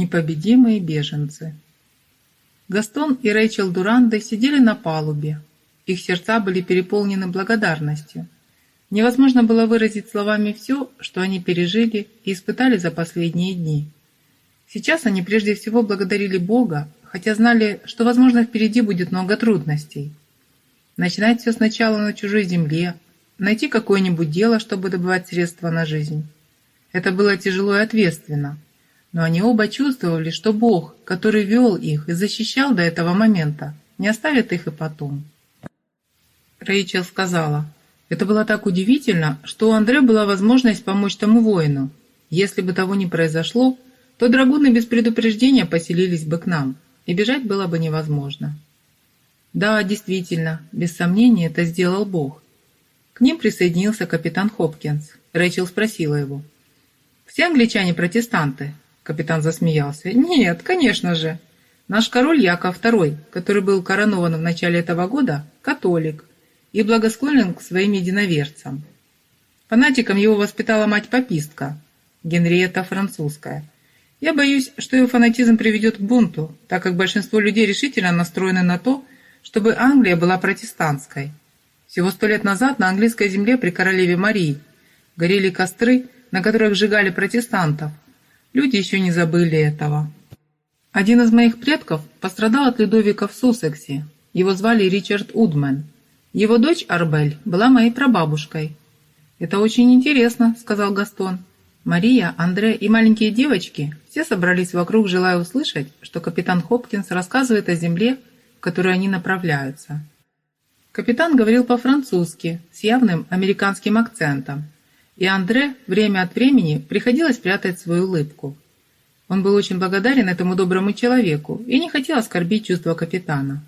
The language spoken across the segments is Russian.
Непобедимые беженцы. Гастон и Рэйчел Дуранде сидели на палубе. Их сердца были переполнены благодарностью. Невозможно было выразить словами все, что они пережили и испытали за последние дни. Сейчас они прежде всего благодарили Бога, хотя знали, что, возможно, впереди будет много трудностей. Начинать все сначала на чужой земле, найти какое-нибудь дело, чтобы добывать средства на жизнь. Это было тяжело и ответственно – но они оба чувствовали, что Бог, который вел их и защищал до этого момента, не оставит их и потом. Рэйчел сказала, это было так удивительно, что у Андре была возможность помочь тому воину. Если бы того не произошло, то драгуны без предупреждения поселились бы к нам, и бежать было бы невозможно. Да, действительно, без сомнения это сделал Бог. К ним присоединился капитан Хопкинс. Рэйчел спросила его. «Все англичане протестанты?» Капитан засмеялся. «Нет, конечно же. Наш король Яков II, который был коронован в начале этого года, католик и благосклонен к своим единоверцам. Фанатиком его воспитала мать-папистка, Генриетта Французская. Я боюсь, что его фанатизм приведет к бунту, так как большинство людей решительно настроены на то, чтобы Англия была протестантской. Всего сто лет назад на английской земле при королеве Марии горели костры, на которых сжигали протестантов, Люди еще не забыли этого. Один из моих предков пострадал от Людовика в Суссексе. Его звали Ричард Удмен. Его дочь Арбель была моей прабабушкой. «Это очень интересно», — сказал Гастон. Мария, Андре и маленькие девочки все собрались вокруг, желая услышать, что капитан Хопкинс рассказывает о земле, в которую они направляются. Капитан говорил по-французски, с явным американским акцентом, и Андре время от времени приходилось прятать свою улыбку. Он был очень благодарен этому доброму человеку и не хотел оскорбить чувства капитана.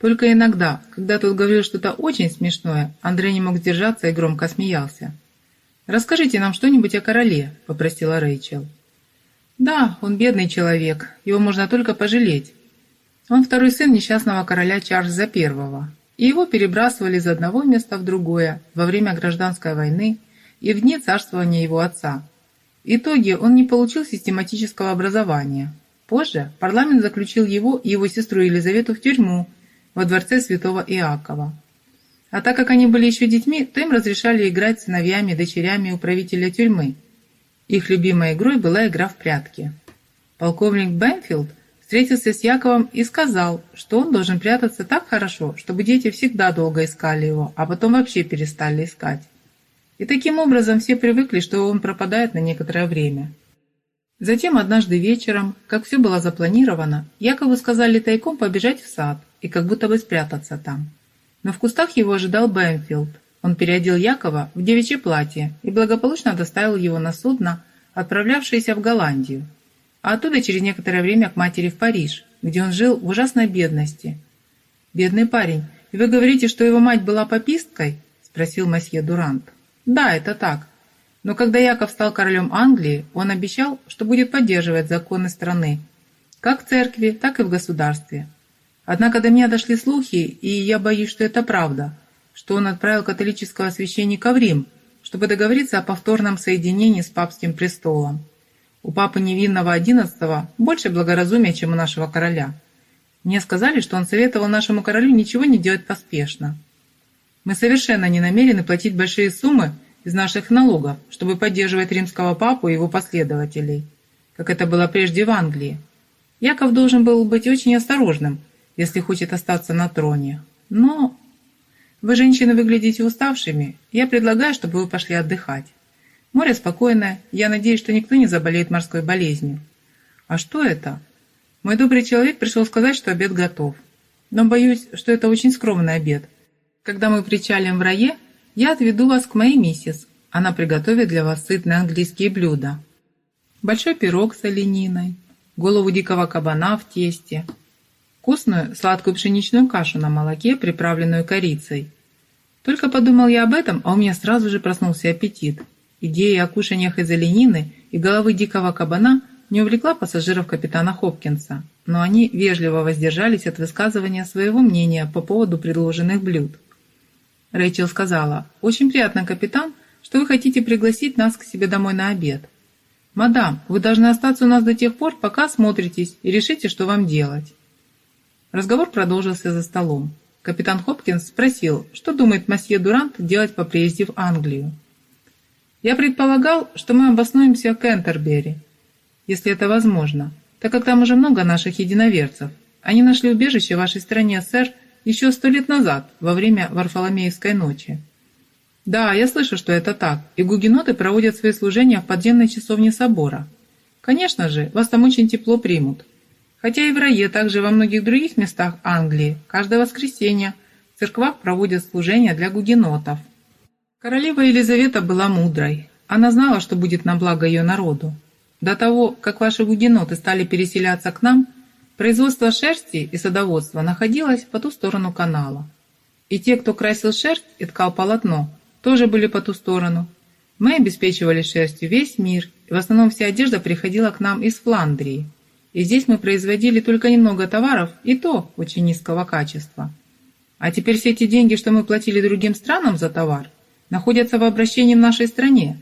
Только иногда, когда тот говорил что-то очень смешное, Андрей не мог сдержаться и громко смеялся. «Расскажите нам что-нибудь о короле», — попросила Рэйчел. «Да, он бедный человек, его можно только пожалеть. Он второй сын несчастного короля Чарльза I, и его перебрасывали из одного места в другое во время гражданской войны и в дни царствования его отца. В итоге он не получил систематического образования. Позже парламент заключил его и его сестру Елизавету в тюрьму во дворце святого Иакова. А так как они были еще детьми, то им разрешали играть сыновьями и дочерями управителя тюрьмы. Их любимой игрой была игра в прятки. Полковник Бенфилд встретился с Яковом и сказал, что он должен прятаться так хорошо, чтобы дети всегда долго искали его, а потом вообще перестали искать. И таким образом все привыкли, что он пропадает на некоторое время. Затем однажды вечером, как все было запланировано, Якову сказали тайком побежать в сад и как будто бы спрятаться там. Но в кустах его ожидал Бэмфилд. Он переодел Якова в девичье платье и благополучно доставил его на судно, отправлявшееся в Голландию, а оттуда через некоторое время к матери в Париж, где он жил в ужасной бедности. «Бедный парень, и вы говорите, что его мать была пописткой?» – спросил месье Дурант. Да, это так. Но когда Яков стал королем Англии, он обещал, что будет поддерживать законы страны, как в церкви, так и в государстве. Однако до меня дошли слухи, и я боюсь, что это правда, что он отправил католического священника в Рим, чтобы договориться о повторном соединении с папским престолом. У папы невинного XI больше благоразумия, чем у нашего короля. Мне сказали, что он советовал нашему королю ничего не делать поспешно. Мы совершенно не намерены платить большие суммы из наших налогов, чтобы поддерживать римского папу и его последователей, как это было прежде в Англии. Яков должен был быть очень осторожным, если хочет остаться на троне. Но вы, женщины, выглядите уставшими. Я предлагаю, чтобы вы пошли отдыхать. Море спокойное. Я надеюсь, что никто не заболеет морской болезнью. А что это? Мой добрый человек пришел сказать, что обед готов. Но боюсь, что это очень скромный обед – когда мы причалим в рае, я отведу вас к моей миссис. Она приготовит для вас сытные английские блюда. Большой пирог с олениной, голову дикого кабана в тесте, вкусную сладкую пшеничную кашу на молоке, приправленную корицей. Только подумал я об этом, а у меня сразу же проснулся аппетит. Идея о кушаниях из оленины и головы дикого кабана не увлекла пассажиров капитана Хопкинса, но они вежливо воздержались от высказывания своего мнения по поводу предложенных блюд. Рэйчел сказала, «Очень приятно, капитан, что вы хотите пригласить нас к себе домой на обед. «Мадам, вы должны остаться у нас до тех пор, пока смотритесь и решите, что вам делать». Разговор продолжился за столом. Капитан Хопкинс спросил, что думает масье Дурант делать по приезде в Англию. «Я предполагал, что мы обоснуемся в Кентербери, если это возможно, так как там уже много наших единоверцев. Они нашли убежище в вашей стране, сэр, еще сто лет назад, во время Варфоломеевской ночи. Да, я слышу, что это так, и гугеноты проводят свои служения в подземной часовне собора. Конечно же, вас там очень тепло примут. Хотя и в Рае, также во многих других местах Англии, каждое воскресенье в церквах проводят служения для гугенотов. Королева Елизавета была мудрой. Она знала, что будет на благо ее народу. До того, как ваши гугеноты стали переселяться к нам, производство шерсти и садоводство находилось по ту сторону канала. И те, кто красил шерсть и ткал полотно, тоже были по ту сторону. Мы обеспечивали шерстью весь мир, и в основном вся одежда приходила к нам из Фландрии. И здесь мы производили только немного товаров, и то очень низкого качества. А теперь все эти деньги, что мы платили другим странам за товар, находятся в обращении в нашей стране,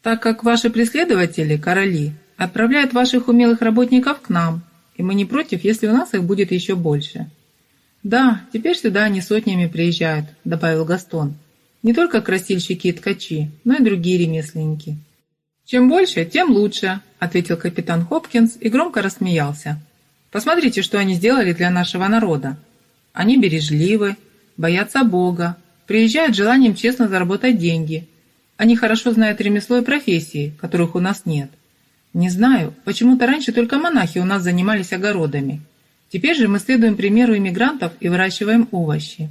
так как ваши преследователи, короли, отправляют ваших умелых работников к нам, и мы не против, если у нас их будет еще больше». «Да, теперь сюда они сотнями приезжают», — добавил Гастон. «Не только красильщики и ткачи, но и другие ремесленники». «Чем больше, тем лучше», — ответил капитан Хопкинс и громко рассмеялся. «Посмотрите, что они сделали для нашего народа. Они бережливы, боятся Бога, приезжают с желанием честно заработать деньги, они хорошо знают ремесло и профессии, которых у нас нет. Не знаю, почему-то раньше только монахи у нас занимались огородами. Теперь же мы следуем примеру иммигрантов и выращиваем овощи.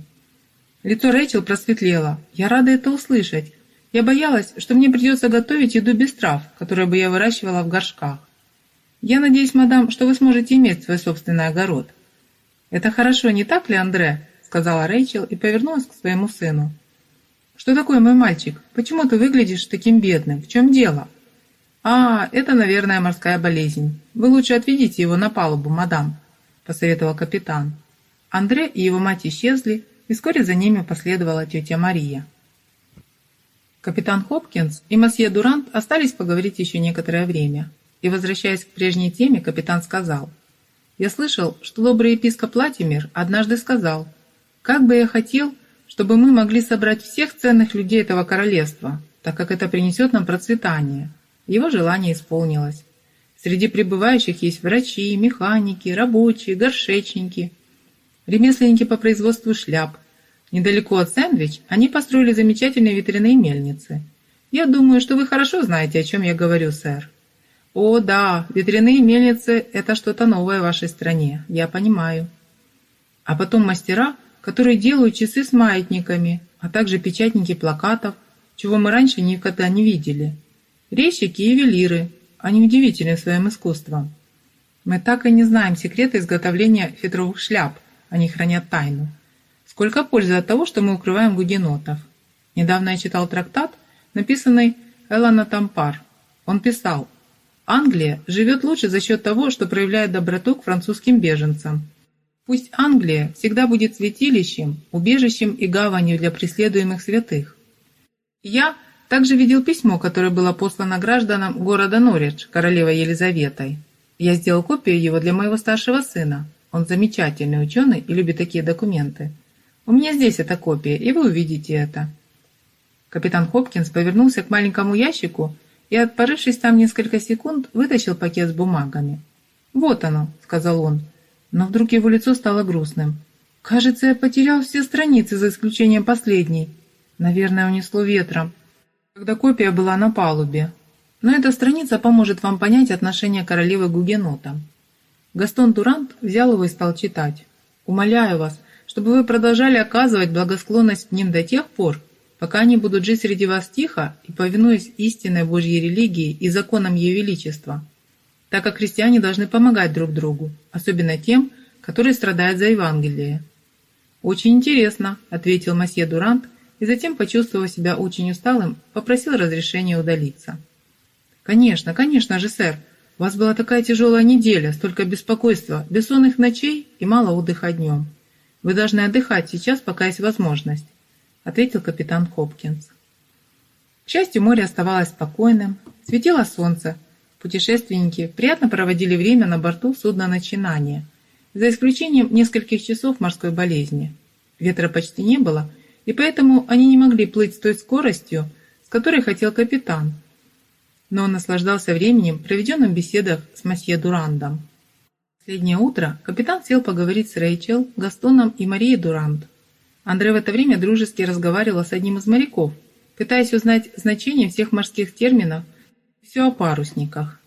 Лицо Рэйчел просветлело. Я рада это услышать. Я боялась, что мне придется готовить еду без трав, которые бы я выращивала в горшках. Я надеюсь, мадам, что вы сможете иметь свой собственный огород. Это хорошо, не так ли, Андре? сказала Рэйчел и повернулась к своему сыну. «Что такое, мой мальчик? Почему ты выглядишь таким бедным? В чем дело?» «А, это, наверное, морская болезнь. Вы лучше отведите его на палубу, мадам», – посоветовал капитан. Андре и его мать исчезли, и вскоре за ними последовала тетя Мария. Капитан Хопкинс и масье Дурант остались поговорить еще некоторое время. И, возвращаясь к прежней теме, капитан сказал, «Я слышал, что добрый епископ Латимер однажды сказал, как бы я хотел, чтобы мы могли собрать всех ценных людей этого королевства, так как это принесет нам процветание. Его желание исполнилось. Среди пребывающих есть врачи, механики, рабочие, горшечники, ремесленники по производству шляп. Недалеко от Сэндвич они построили замечательные ветряные мельницы. Я думаю, что вы хорошо знаете, о чем я говорю, сэр. О, да, ветряные мельницы – это что-то новое в вашей стране, я понимаю. А потом мастера – которые делают часы с маятниками, а также печатники плакатов, чего мы раньше никогда не видели. Резчики и ювелиры, они удивительны своим искусством. Мы так и не знаем секрета изготовления фетровых шляп, они хранят тайну. Сколько пользы от того, что мы укрываем гугенотов. Недавно я читал трактат, написанный Элана Тампар. Он писал, «Англия живет лучше за счет того, что проявляет доброту к французским беженцам, Пусть Англия всегда будет святилищем, убежищем и гаванью для преследуемых святых. Я также видел письмо, которое было послано гражданам города Норридж, королевой Елизаветой. Я сделал копию его для моего старшего сына. Он замечательный ученый и любит такие документы. У меня здесь эта копия, и вы увидите это. Капитан Хопкинс повернулся к маленькому ящику и, отпорившись там несколько секунд, вытащил пакет с бумагами. «Вот оно», — сказал он, — но вдруг его лицо стало грустным. «Кажется, я потерял все страницы, за исключением последней. Наверное, унесло ветром, когда копия была на палубе. Но эта страница поможет вам понять отношение королевы к гугенотам». Гастон Дурант взял его и стал читать. «Умоляю вас, чтобы вы продолжали оказывать благосклонность к ним до тех пор, пока они будут жить среди вас тихо и повинуясь истинной Божьей религии и законам Ее Величества» так как христиане должны помогать друг другу, особенно тем, которые страдают за Евангелие. «Очень интересно», — ответил масье Дурант, и затем, почувствовав себя очень усталым, попросил разрешения удалиться. «Конечно, конечно же, сэр. У вас была такая тяжелая неделя, столько беспокойства, бессонных ночей и мало отдыха днем. Вы должны отдыхать сейчас, пока есть возможность», — ответил капитан Хопкинс. К счастью, море оставалось спокойным, светило солнце, Путешественники приятно проводили время на борту судна «Начинание», за исключением нескольких часов морской болезни. Ветра почти не было, и поэтому они не могли плыть с той скоростью, с которой хотел капитан. Но он наслаждался временем, проведенным в беседах с масье Дурандом. Последнее утро капитан сел поговорить с Рэйчел, Гастоном и Марией Дурант. Андре в это время дружески разговаривал с одним из моряков, пытаясь узнать значение всех морских терминов все о парусниках.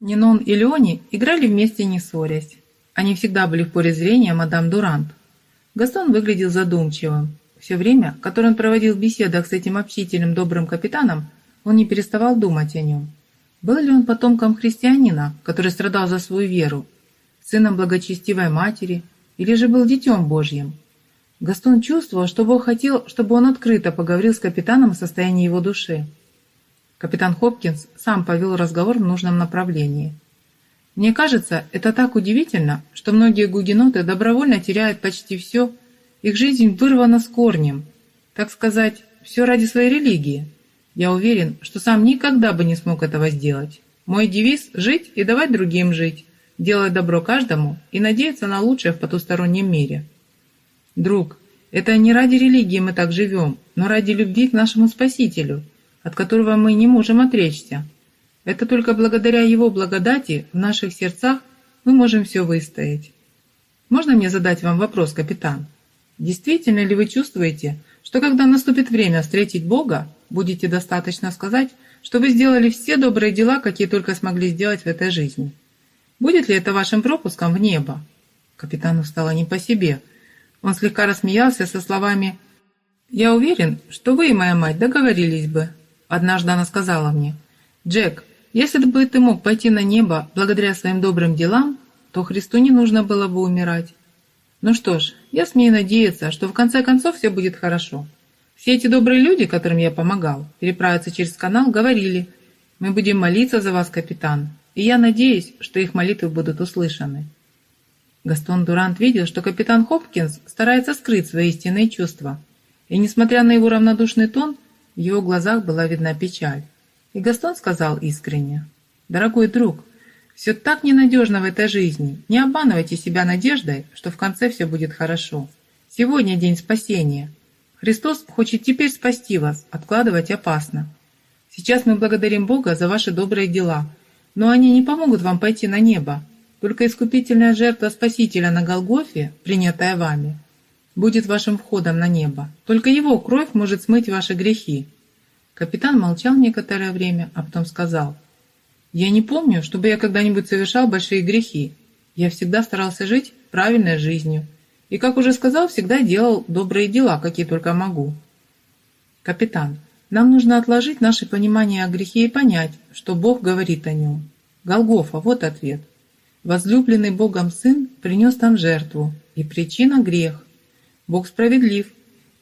Нинон и Леони играли вместе, не ссорясь. Они всегда были в поле зрения мадам Дурант. Гастон выглядел задумчивым. Все время, которое он проводил в беседах с этим общительным добрым капитаном, он не переставал думать о нем. Был ли он потомком христианина, который страдал за свою веру, сыном благочестивой матери, или же был детем Божьим? Гастон чувствовал, что Бог хотел, чтобы он открыто поговорил с капитаном о состоянии его души. Капитан Хопкинс сам повел разговор в нужном направлении. Мне кажется, это так удивительно, что многие гугеноты добровольно теряют почти все, их жизнь вырвана с корнем, так сказать, все ради своей религии. Я уверен, что сам никогда бы не смог этого сделать. Мой девиз – жить и давать другим жить, делать добро каждому и надеяться на лучшее в потустороннем мире. Друг, это не ради религии мы так живем, но ради любви к нашему Спасителю – от которого мы не можем отречься. Это только благодаря Его благодати в наших сердцах мы можем все выстоять. Можно мне задать вам вопрос, капитан? Действительно ли вы чувствуете, что когда наступит время встретить Бога, будете достаточно сказать, что вы сделали все добрые дела, какие только смогли сделать в этой жизни? Будет ли это вашим пропуском в небо? Капитану стало не по себе. Он слегка рассмеялся со словами «Я уверен, что вы и моя мать договорились бы, Однажды она сказала мне, «Джек, если бы ты мог пойти на небо благодаря своим добрым делам, то Христу не нужно было бы умирать. Ну что ж, я смею надеяться, что в конце концов все будет хорошо. Все эти добрые люди, которым я помогал, переправиться через канал, говорили, мы будем молиться за вас, капитан, и я надеюсь, что их молитвы будут услышаны». Гастон Дурант видел, что капитан Хопкинс старается скрыть свои истинные чувства, и, несмотря на его равнодушный тон, в его глазах была видна печаль. И Гастон сказал искренне, «Дорогой друг, все так ненадежно в этой жизни. Не обманывайте себя надеждой, что в конце все будет хорошо. Сегодня день спасения. Христос хочет теперь спасти вас, откладывать опасно. Сейчас мы благодарим Бога за ваши добрые дела, но они не помогут вам пойти на небо. Только искупительная жертва Спасителя на Голгофе, принятая вами, будет вашим входом на небо. Только его кровь может смыть ваши грехи». Капитан молчал некоторое время, а потом сказал, «Я не помню, чтобы я когда-нибудь совершал большие грехи. Я всегда старался жить правильной жизнью. И, как уже сказал, всегда делал добрые дела, какие только могу». «Капитан, нам нужно отложить наше понимание о грехе и понять, что Бог говорит о нем. Голгофа, вот ответ. Возлюбленный Богом Сын принес там жертву, и причина – грех. Бог справедлив,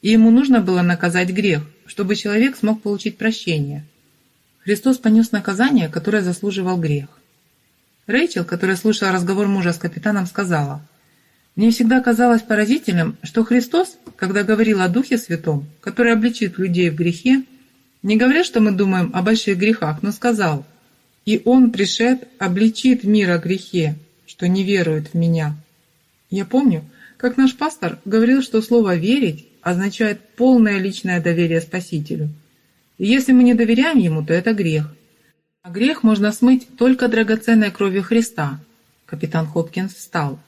и ему нужно было наказать грех, чтобы человек смог получить прощение. Христос понес наказание, которое заслуживал грех. Рэйчел, которая слушала разговор мужа с капитаном, сказала, «Мне всегда казалось поразительным, что Христос, когда говорил о Духе Святом, который обличит людей в грехе, не говоря, что мы думаем о больших грехах, но сказал, «И Он, пришед, обличит мир о грехе, что не верует в Меня». Я помню, как наш пастор говорил, что слово «верить» означает полное личное доверие Спасителю. И если мы не доверяем Ему, то это грех. А грех можно смыть только драгоценной кровью Христа. Капитан Хопкинс встал.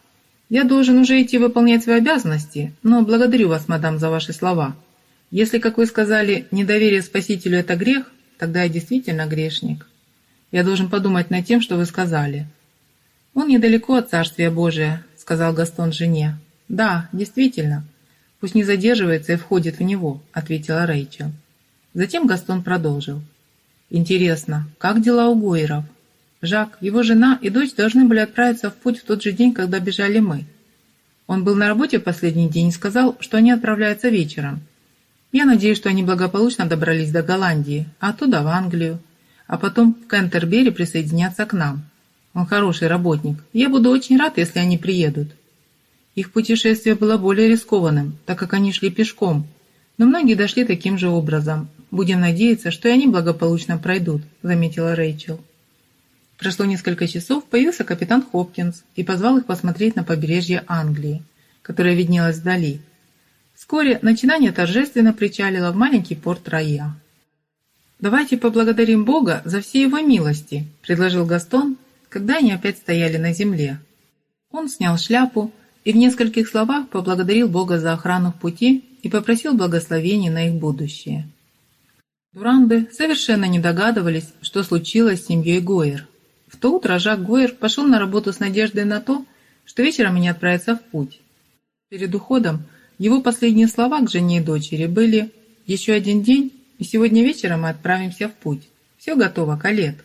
«Я должен уже идти выполнять свои обязанности, но благодарю вас, мадам, за ваши слова. Если, как вы сказали, недоверие Спасителю – это грех, тогда я действительно грешник. Я должен подумать над тем, что вы сказали». «Он недалеко от Царствия Божия», – сказал Гастон жене. «Да, действительно. Пусть не задерживается и входит в него», — ответила Рэйчел. Затем Гастон продолжил. «Интересно, как дела у Гойеров? Жак, его жена и дочь должны были отправиться в путь в тот же день, когда бежали мы. Он был на работе в последний день и сказал, что они отправляются вечером. Я надеюсь, что они благополучно добрались до Голландии, а оттуда в Англию, а потом в Кентербери присоединятся к нам. Он хороший работник. Я буду очень рад, если они приедут». Их путешествие было более рискованным, так как они шли пешком, но многие дошли таким же образом. Будем надеяться, что и они благополучно пройдут», — заметила Рэйчел. Прошло несколько часов, появился капитан Хопкинс и позвал их посмотреть на побережье Англии, которое виднелось вдали. Вскоре начинание торжественно причалило в маленький порт Рая. «Давайте поблагодарим Бога за все его милости», – предложил Гастон, когда они опять стояли на земле. Он снял шляпу и в нескольких словах поблагодарил Бога за охрану в пути и попросил благословения на их будущее. Дуранды совершенно не догадывались, что случилось с семьей Гойер. В то утро Жак Гойер пошел на работу с надеждой на то, что вечером они отправятся в путь. Перед уходом его последние слова к жене и дочери были «Еще один день, и сегодня вечером мы отправимся в путь. Все готово, Калет.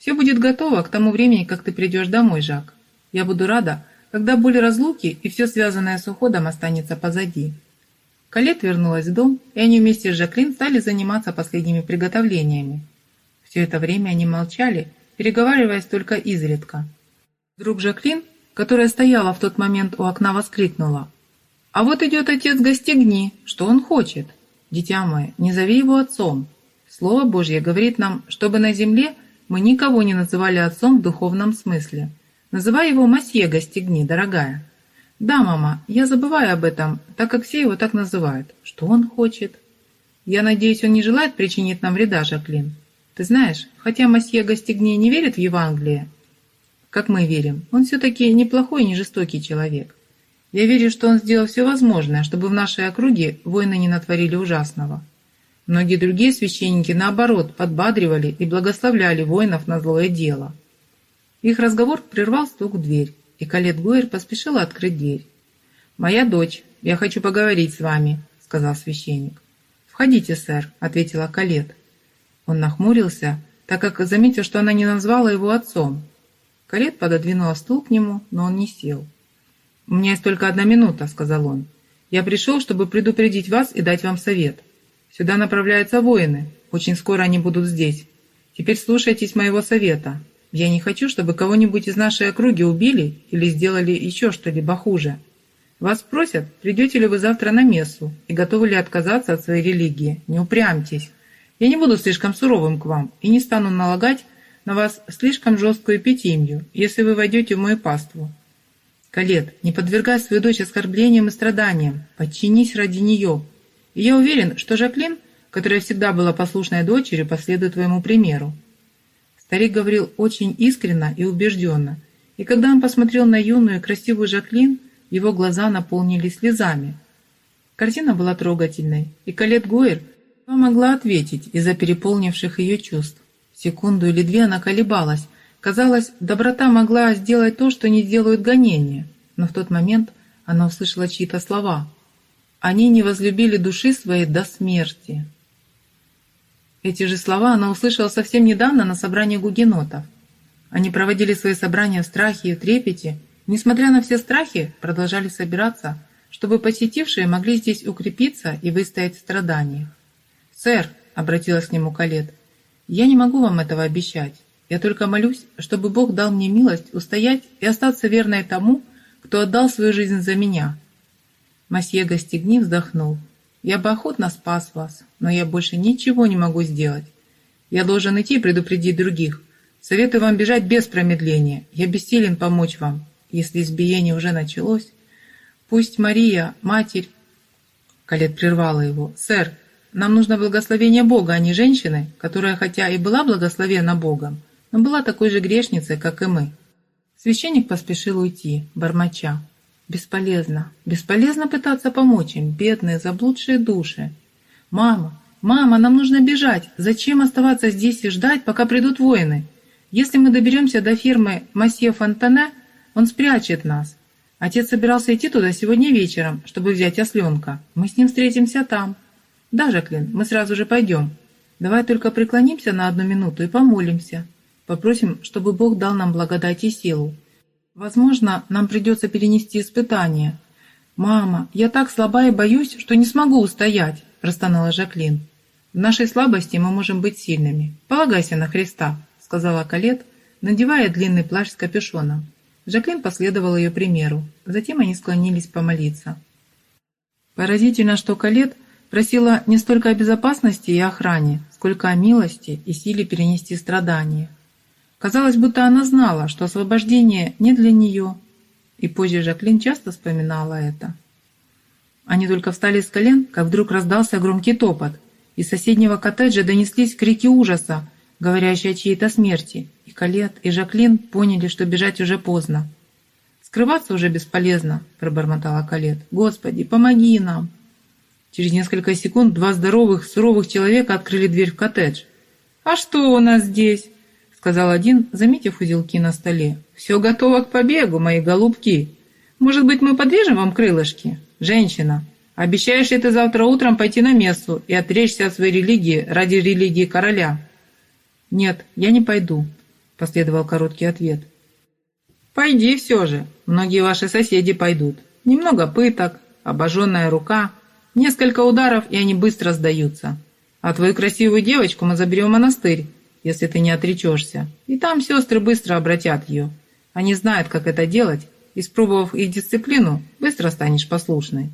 Все будет готово к тому времени, как ты придешь домой, Жак. Я буду рада, когда боль разлуки и все связанное с уходом останется позади». Калет вернулась в дом, и они вместе с Жаклин стали заниматься последними приготовлениями. Все это время они молчали, переговариваясь только изредка. Вдруг Жаклин, которая стояла в тот момент у окна, воскликнула. «А вот идет отец Гостегни, что он хочет? Дитя мое, не зови его отцом. Слово Божье говорит нам, чтобы на земле мы никого не называли отцом в духовном смысле. Называй его Масье Гостегни, дорогая». «Да, мама, я забываю об этом, так как все его так называют. Что он хочет?» «Я надеюсь, он не желает причинить нам вреда, Жаклин. Ты знаешь, хотя масье Гостигне не верит в Евангелие, как мы верим, он все-таки неплохой и не жестокий человек. Я верю, что он сделал все возможное, чтобы в нашей округе войны не натворили ужасного. Многие другие священники, наоборот, подбадривали и благословляли воинов на злое дело. Их разговор прервал стук в дверь и Калет Гуэр поспешила открыть дверь. «Моя дочь, я хочу поговорить с вами», — сказал священник. «Входите, сэр», — ответила Калет. Он нахмурился, так как заметил, что она не назвала его отцом. Калет пододвинула стул к нему, но он не сел. «У меня есть только одна минута», — сказал он. «Я пришел, чтобы предупредить вас и дать вам совет. Сюда направляются воины. Очень скоро они будут здесь. Теперь слушайтесь моего совета. Я не хочу, чтобы кого-нибудь из нашей округи убили или сделали еще что-либо хуже. Вас спросят, придете ли вы завтра на мессу и готовы ли отказаться от своей религии. Не упрямьтесь. Я не буду слишком суровым к вам и не стану налагать на вас слишком жесткую эпитимию, если вы войдете в мою паству. Калет, не подвергай свою дочь оскорблениям и страданиям, подчинись ради нее. И я уверен, что Жаклин, которая всегда была послушной дочерью, последует твоему примеру. Старик говорил очень искренно и убежденно, и когда он посмотрел на юную и красивую Жаклин, его глаза наполнились слезами. Картина была трогательной, и Калет Гойер могла ответить из-за переполнивших ее чувств. Секунду или две она колебалась. Казалось, доброта могла сделать то, что не сделают гонения. Но в тот момент она услышала чьи-то слова. «Они не возлюбили души своей до смерти». Эти же слова она услышала совсем недавно на собрании гугенотов. Они проводили свои собрания в страхе и трепете, несмотря на все страхи, продолжали собираться, чтобы посетившие могли здесь укрепиться и выстоять в страданиях. «Сэр», — обратилась к нему Калет, — «я не могу вам этого обещать. Я только молюсь, чтобы Бог дал мне милость устоять и остаться верной тому, кто отдал свою жизнь за меня». Масье Гостигни вздохнул. Я бы охотно спас вас, но я больше ничего не могу сделать. Я должен идти и предупредить других. Советую вам бежать без промедления. Я бессилен помочь вам, если избиение уже началось. Пусть Мария, матерь...» Калет прервала его. «Сэр, нам нужно благословение Бога, а не женщины, которая хотя и была благословена Богом, но была такой же грешницей, как и мы». Священник поспешил уйти, бормоча. Бесполезно. Бесполезно пытаться помочь им, бедные, заблудшие души. Мама, мама, нам нужно бежать. Зачем оставаться здесь и ждать, пока придут воины? Если мы доберемся до фирмы Масье Фонтане, он спрячет нас. Отец собирался идти туда сегодня вечером, чтобы взять осленка. Мы с ним встретимся там. Да, Жаклин, мы сразу же пойдем. Давай только преклонимся на одну минуту и помолимся. Попросим, чтобы Бог дал нам благодать и силу. Возможно, нам придется перенести испытание. «Мама, я так слаба и боюсь, что не смогу устоять», – простонала Жаклин. «В нашей слабости мы можем быть сильными. Полагайся на Христа», – сказала Калет, надевая длинный плащ с капюшоном. Жаклин последовала ее примеру. Затем они склонились помолиться. Поразительно, что Калет просила не столько о безопасности и охране, сколько о милости и силе перенести страдания. Казалось, будто она знала, что освобождение не для нее. И позже Жаклин часто вспоминала это. Они только встали с колен, как вдруг раздался громкий топот. Из соседнего коттеджа донеслись крики ужаса, говорящие о чьей-то смерти. И Калет, и Жаклин поняли, что бежать уже поздно. «Скрываться уже бесполезно», – пробормотала Калет. «Господи, помоги нам!» Через несколько секунд два здоровых, суровых человека открыли дверь в коттедж. «А что у нас здесь?» – сказал один, заметив узелки на столе. «Все готово к побегу, мои голубки. Может быть, мы подвяжем вам крылышки? Женщина, обещаешь ли ты завтра утром пойти на мессу и отречься от своей религии ради религии короля?» «Нет, я не пойду», – последовал короткий ответ. «Пойди все же. Многие ваши соседи пойдут. Немного пыток, обожженная рука, несколько ударов, и они быстро сдаются. А твою красивую девочку мы заберем в монастырь, если ты не отречешься. И там сестры быстро обратят ее. Они знают, как это делать, и, спробовав их дисциплину, быстро станешь послушной».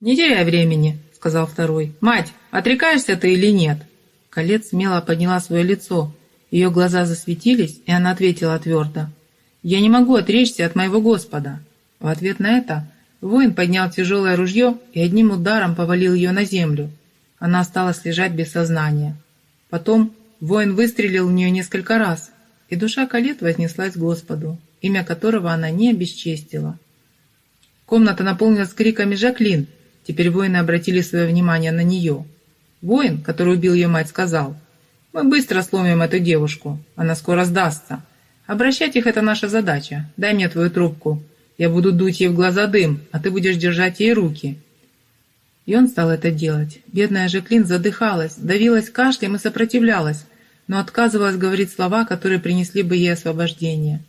«Не теряй времени», — сказал второй. «Мать, отрекаешься ты или нет?» Колец смело подняла свое лицо. Ее глаза засветились, и она ответила твердо. «Я не могу отречься от моего Господа». В ответ на это воин поднял тяжелое ружье и одним ударом повалил ее на землю. Она осталась лежать без сознания. Потом воин выстрелил в нее несколько раз, и душа Калет вознеслась к Господу, имя которого она не обесчестила. Комната наполнилась криками «Жаклин!». Теперь воины обратили свое внимание на нее. Воин, который убил ее мать, сказал, «Мы быстро сломим эту девушку, она скоро сдастся. Обращать их – это наша задача. Дай мне твою трубку. Я буду дуть ей в глаза дым, а ты будешь держать ей руки». И он стал это делать. Бедная Жеклин задыхалась, давилась кашлем и сопротивлялась, но отказывалась говорить слова, которые принесли бы ей освобождение.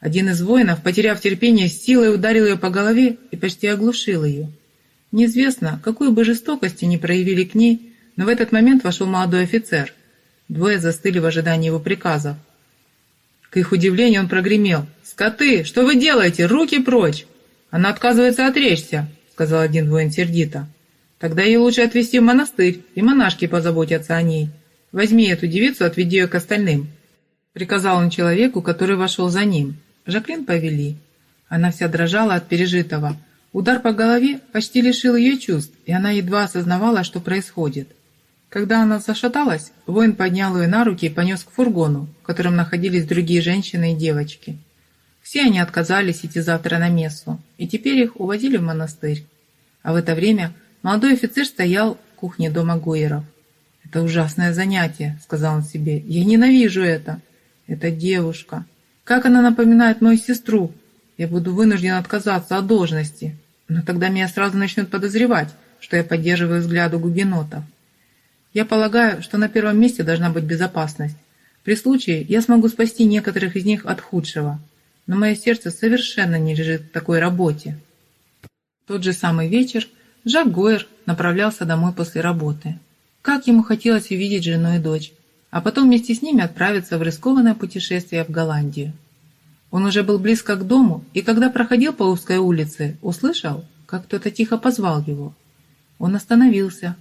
Один из воинов, потеряв терпение, с силой ударил ее по голове и почти оглушил ее. Неизвестно, какую бы жестокости не проявили к ней, но в этот момент вошел молодой офицер. Двое застыли в ожидании его приказов. К их удивлению он прогремел. «Скоты, что вы делаете? Руки прочь!» «Она отказывается отречься», — сказал один воин сердито. «Тогда ей лучше отвезти в монастырь, и монашки позаботятся о ней. Возьми эту девицу, отведи ее к остальным», — приказал он человеку, который вошел за ним. Жаклин повели. Она вся дрожала от пережитого. Удар по голове почти лишил ее чувств, и она едва осознавала, что происходит. Когда она зашаталась, воин поднял ее на руки и понес к фургону, в котором находились другие женщины и девочки. Все они отказались идти завтра на мессу, и теперь их увозили в монастырь. А в это время молодой офицер стоял в кухне дома Гойеров. «Это ужасное занятие», — сказал он себе. «Я ненавижу это. Это девушка. Как она напоминает мою сестру. Я буду вынужден отказаться от должности. Но тогда меня сразу начнут подозревать, что я поддерживаю взгляды гугенотов. Я полагаю, что на первом месте должна быть безопасность. При случае я смогу спасти некоторых из них от худшего, но мое сердце совершенно не лежит в такой работе. В тот же самый вечер Жак Гойер направлялся домой после работы. Как ему хотелось увидеть жену и дочь, а потом вместе с ними отправиться в рискованное путешествие в Голландию. Он уже был близко к дому, и когда проходил по узкой улице, услышал, как кто-то тихо позвал его. Он остановился,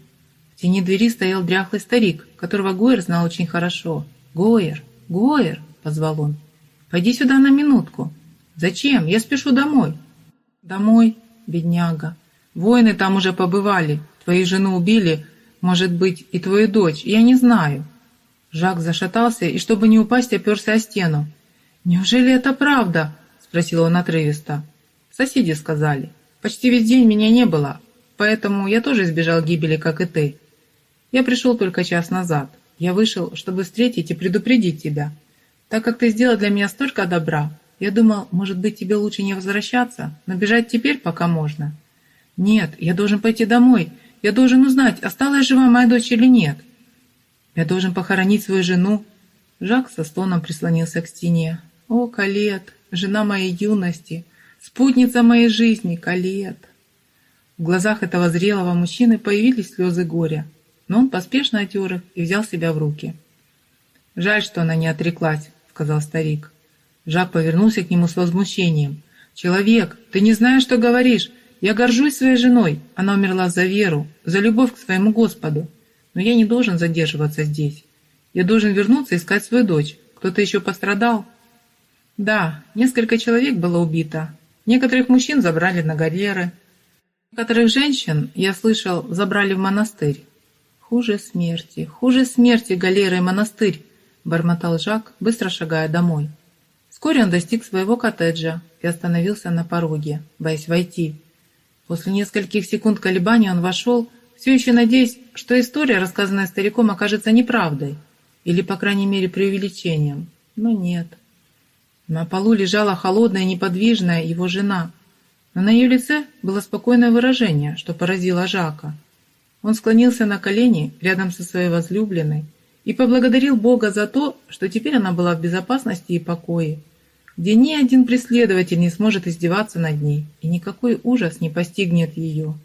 в тени двери стоял дряхлый старик, которого Гойер знал очень хорошо. «Гойер! Гойер!» – позвал он. «Пойди сюда на минутку». «Зачем? Я спешу домой». «Домой, бедняга. Воины там уже побывали. Твою жену убили, может быть, и твою дочь. Я не знаю». Жак зашатался и, чтобы не упасть, оперся о стену. «Неужели это правда?» – спросил он отрывисто. «Соседи сказали. Почти весь день меня не было, поэтому я тоже избежал гибели, как и ты. Я пришел только час назад. Я вышел, чтобы встретить и предупредить тебя. Так как ты сделал для меня столько добра, я думал, может быть, тебе лучше не возвращаться, но бежать теперь пока можно. Нет, я должен пойти домой. Я должен узнать, осталась жива моя дочь или нет. Я должен похоронить свою жену. Жак со стоном прислонился к стене. О, Калет, жена моей юности, спутница моей жизни, Калет. В глазах этого зрелого мужчины появились слезы горя но он поспешно отер их и взял себя в руки. «Жаль, что она не отреклась», — сказал старик. Жак повернулся к нему с возмущением. «Человек, ты не знаешь, что говоришь. Я горжусь своей женой. Она умерла за веру, за любовь к своему Господу. Но я не должен задерживаться здесь. Я должен вернуться искать свою дочь. Кто-то еще пострадал?» «Да, несколько человек было убито. Некоторых мужчин забрали на галеры. Некоторых женщин, я слышал, забрали в монастырь. Хуже смерти, хуже смерти галера и монастырь», — бормотал Жак, быстро шагая домой. Вскоре он достиг своего коттеджа и остановился на пороге, боясь войти. После нескольких секунд колебаний он вошел, все еще надеясь, что история, рассказанная стариком, окажется неправдой или, по крайней мере, преувеличением. Но нет. На полу лежала холодная неподвижная его жена, но на ее лице было спокойное выражение, что поразило Жака. Он склонился на колени рядом со своей возлюбленной и поблагодарил Бога за то, что теперь она была в безопасности и покое, где ни один преследователь не сможет издеваться над ней, и никакой ужас не постигнет ее.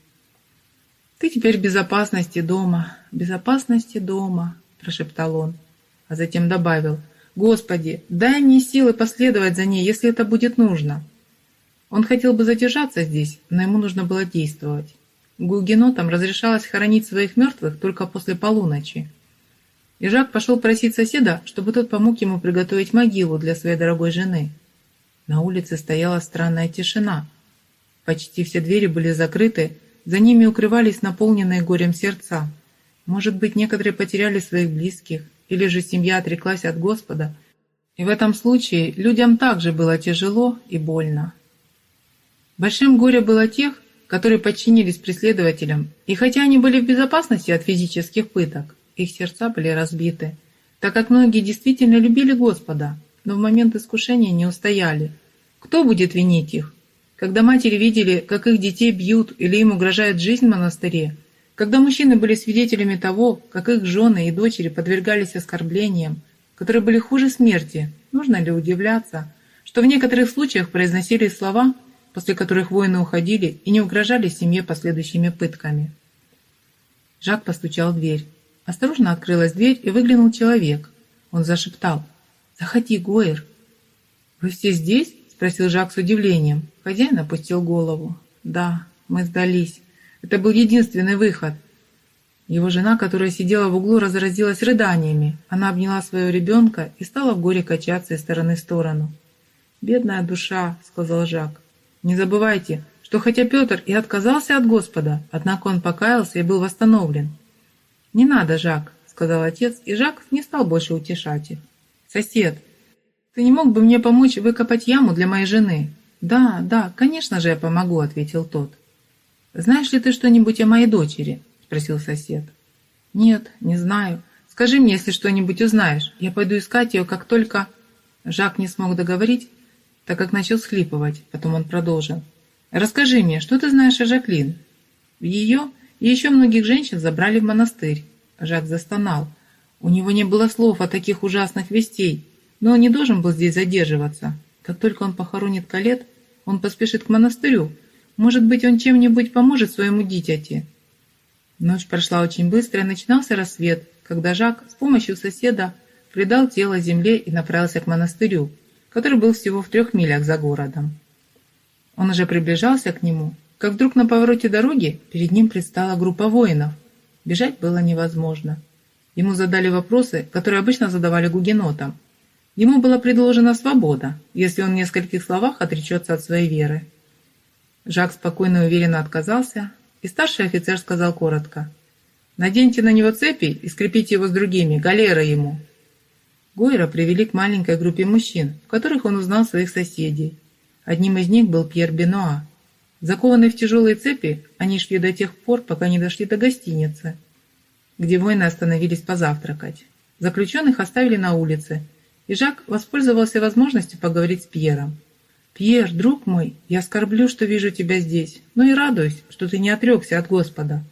«Ты теперь в безопасности дома, в безопасности дома», – прошептал он, а затем добавил, «Господи, дай мне силы последовать за ней, если это будет нужно». Он хотел бы задержаться здесь, но ему нужно было действовать. Гугенотам разрешалось хоронить своих мертвых только после полуночи. И Жак пошел просить соседа, чтобы тот помог ему приготовить могилу для своей дорогой жены. На улице стояла странная тишина. Почти все двери были закрыты, за ними укрывались наполненные горем сердца. Может быть, некоторые потеряли своих близких, или же семья отреклась от Господа. И в этом случае людям также было тяжело и больно. Большим горе было тех, которые подчинились преследователям, и хотя они были в безопасности от физических пыток, их сердца были разбиты, так как многие действительно любили Господа, но в момент искушения не устояли. Кто будет винить их? Когда матери видели, как их детей бьют или им угрожает жизнь в монастыре, когда мужчины были свидетелями того, как их жены и дочери подвергались оскорблениям, которые были хуже смерти, нужно ли удивляться, что в некоторых случаях произносили слова, после которых воины уходили и не угрожали семье последующими пытками. Жак постучал в дверь. Осторожно открылась дверь и выглянул человек. Он зашептал. «Заходи, Гойер!» «Вы все здесь?» – спросил Жак с удивлением. Хозяин опустил голову. «Да, мы сдались. Это был единственный выход». Его жена, которая сидела в углу, разразилась рыданиями. Она обняла своего ребенка и стала в горе качаться из стороны в сторону. «Бедная душа», — сказал Жак. «Не забывайте, что хотя Петр и отказался от Господа, однако он покаялся и был восстановлен». «Не надо, Жак», — сказал отец, и Жак не стал больше утешать их. «Сосед, ты не мог бы мне помочь выкопать яму для моей жены?» «Да, да, конечно же я помогу», — ответил тот. «Знаешь ли ты что-нибудь о моей дочери?» — спросил сосед. «Нет, не знаю. Скажи мне, если что-нибудь узнаешь. Я пойду искать ее, как только...» Жак не смог договорить, так как начал схлипывать. Потом он продолжил. «Расскажи мне, что ты знаешь о Жаклин?» Ее и еще многих женщин забрали в монастырь. Жак застонал. У него не было слов о таких ужасных вестей, но он не должен был здесь задерживаться. Как только он похоронит Калет, он поспешит к монастырю. Может быть, он чем-нибудь поможет своему дитяти. Ночь прошла очень быстро, и начинался рассвет, когда Жак с помощью соседа придал тело земле и направился к монастырю, который был всего в трех милях за городом. Он уже приближался к нему, как вдруг на повороте дороги перед ним предстала группа воинов. Бежать было невозможно. Ему задали вопросы, которые обычно задавали гугенотам. Ему была предложена свобода, если он в нескольких словах отречется от своей веры. Жак спокойно и уверенно отказался, и старший офицер сказал коротко. «Наденьте на него цепи и скрепите его с другими, галера ему». Гойра привели к маленькой группе мужчин, в которых он узнал своих соседей. Одним из них был Пьер Бенуа. Закованные в тяжелые цепи, они шли до тех пор, пока не дошли до гостиницы, где воины остановились позавтракать. Заключенных оставили на улице, и Жак воспользовался возможностью поговорить с Пьером. «Пьер, друг мой, я скорблю, что вижу тебя здесь, но и радуюсь, что ты не отрекся от Господа».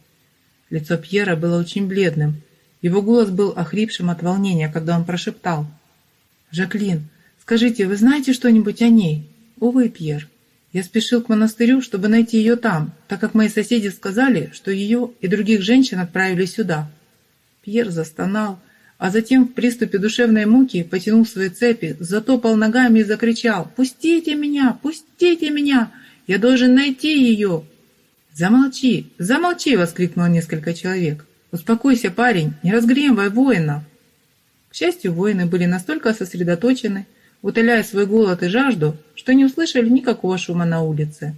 Лицо Пьера было очень бледным. Его голос был охрипшим от волнения, когда он прошептал. «Жаклин, скажите, вы знаете что-нибудь о ней?» «Увы, Пьер, я спешил к монастырю, чтобы найти ее там, так как мои соседи сказали, что ее и других женщин отправили сюда». Пьер застонал, а затем в приступе душевной муки потянул свои цепи, затопал ногами и закричал «Пустите меня! Пустите меня! Я должен найти ее!» «Замолчи! Замолчи!» — воскликнуло несколько человек. «Успокойся, парень! Не разгневай воинов!» К счастью, воины были настолько сосредоточены, утоляя свой голод и жажду, что не услышали никакого шума на улице.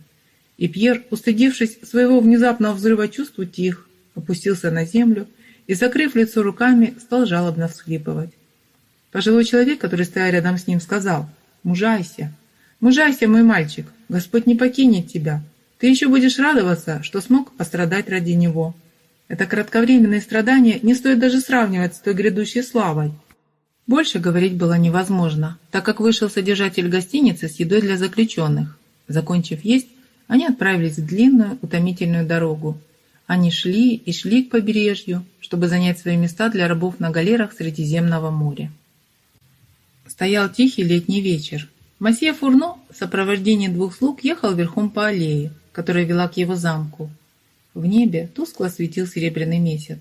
И Пьер, устыдившись своего внезапного взрыва чувств, утих, опустился на землю и, закрыв лицо руками, стал жалобно всхлипывать. Пожилой человек, который стоял рядом с ним, сказал, «Мужайся, мужайся, мой мальчик, Господь не покинет тебя. Ты еще будешь радоваться, что смог пострадать ради Него. Это кратковременные страдания не стоит даже сравнивать с той грядущей славой, больше говорить было невозможно, так как вышел содержатель гостиницы с едой для заключенных. Закончив есть, они отправились в длинную, утомительную дорогу. Они шли и шли к побережью, чтобы занять свои места для рабов на галерах Средиземного моря. Стоял тихий летний вечер. Масье Фурно в сопровождении двух слуг ехал верхом по аллее, которая вела к его замку. В небе тускло светил серебряный месяц.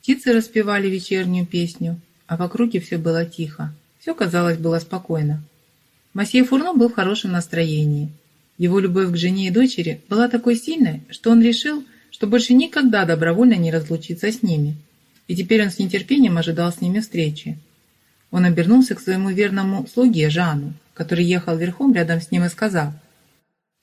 Птицы распевали вечернюю песню, а в округе все было тихо. Все, казалось, было спокойно. Масье Фурно был в хорошем настроении. Его любовь к жене и дочери была такой сильной, что он решил, что больше никогда добровольно не разлучится с ними. И теперь он с нетерпением ожидал с ними встречи. Он обернулся к своему верному слуге Жану, который ехал верхом рядом с ним и сказал,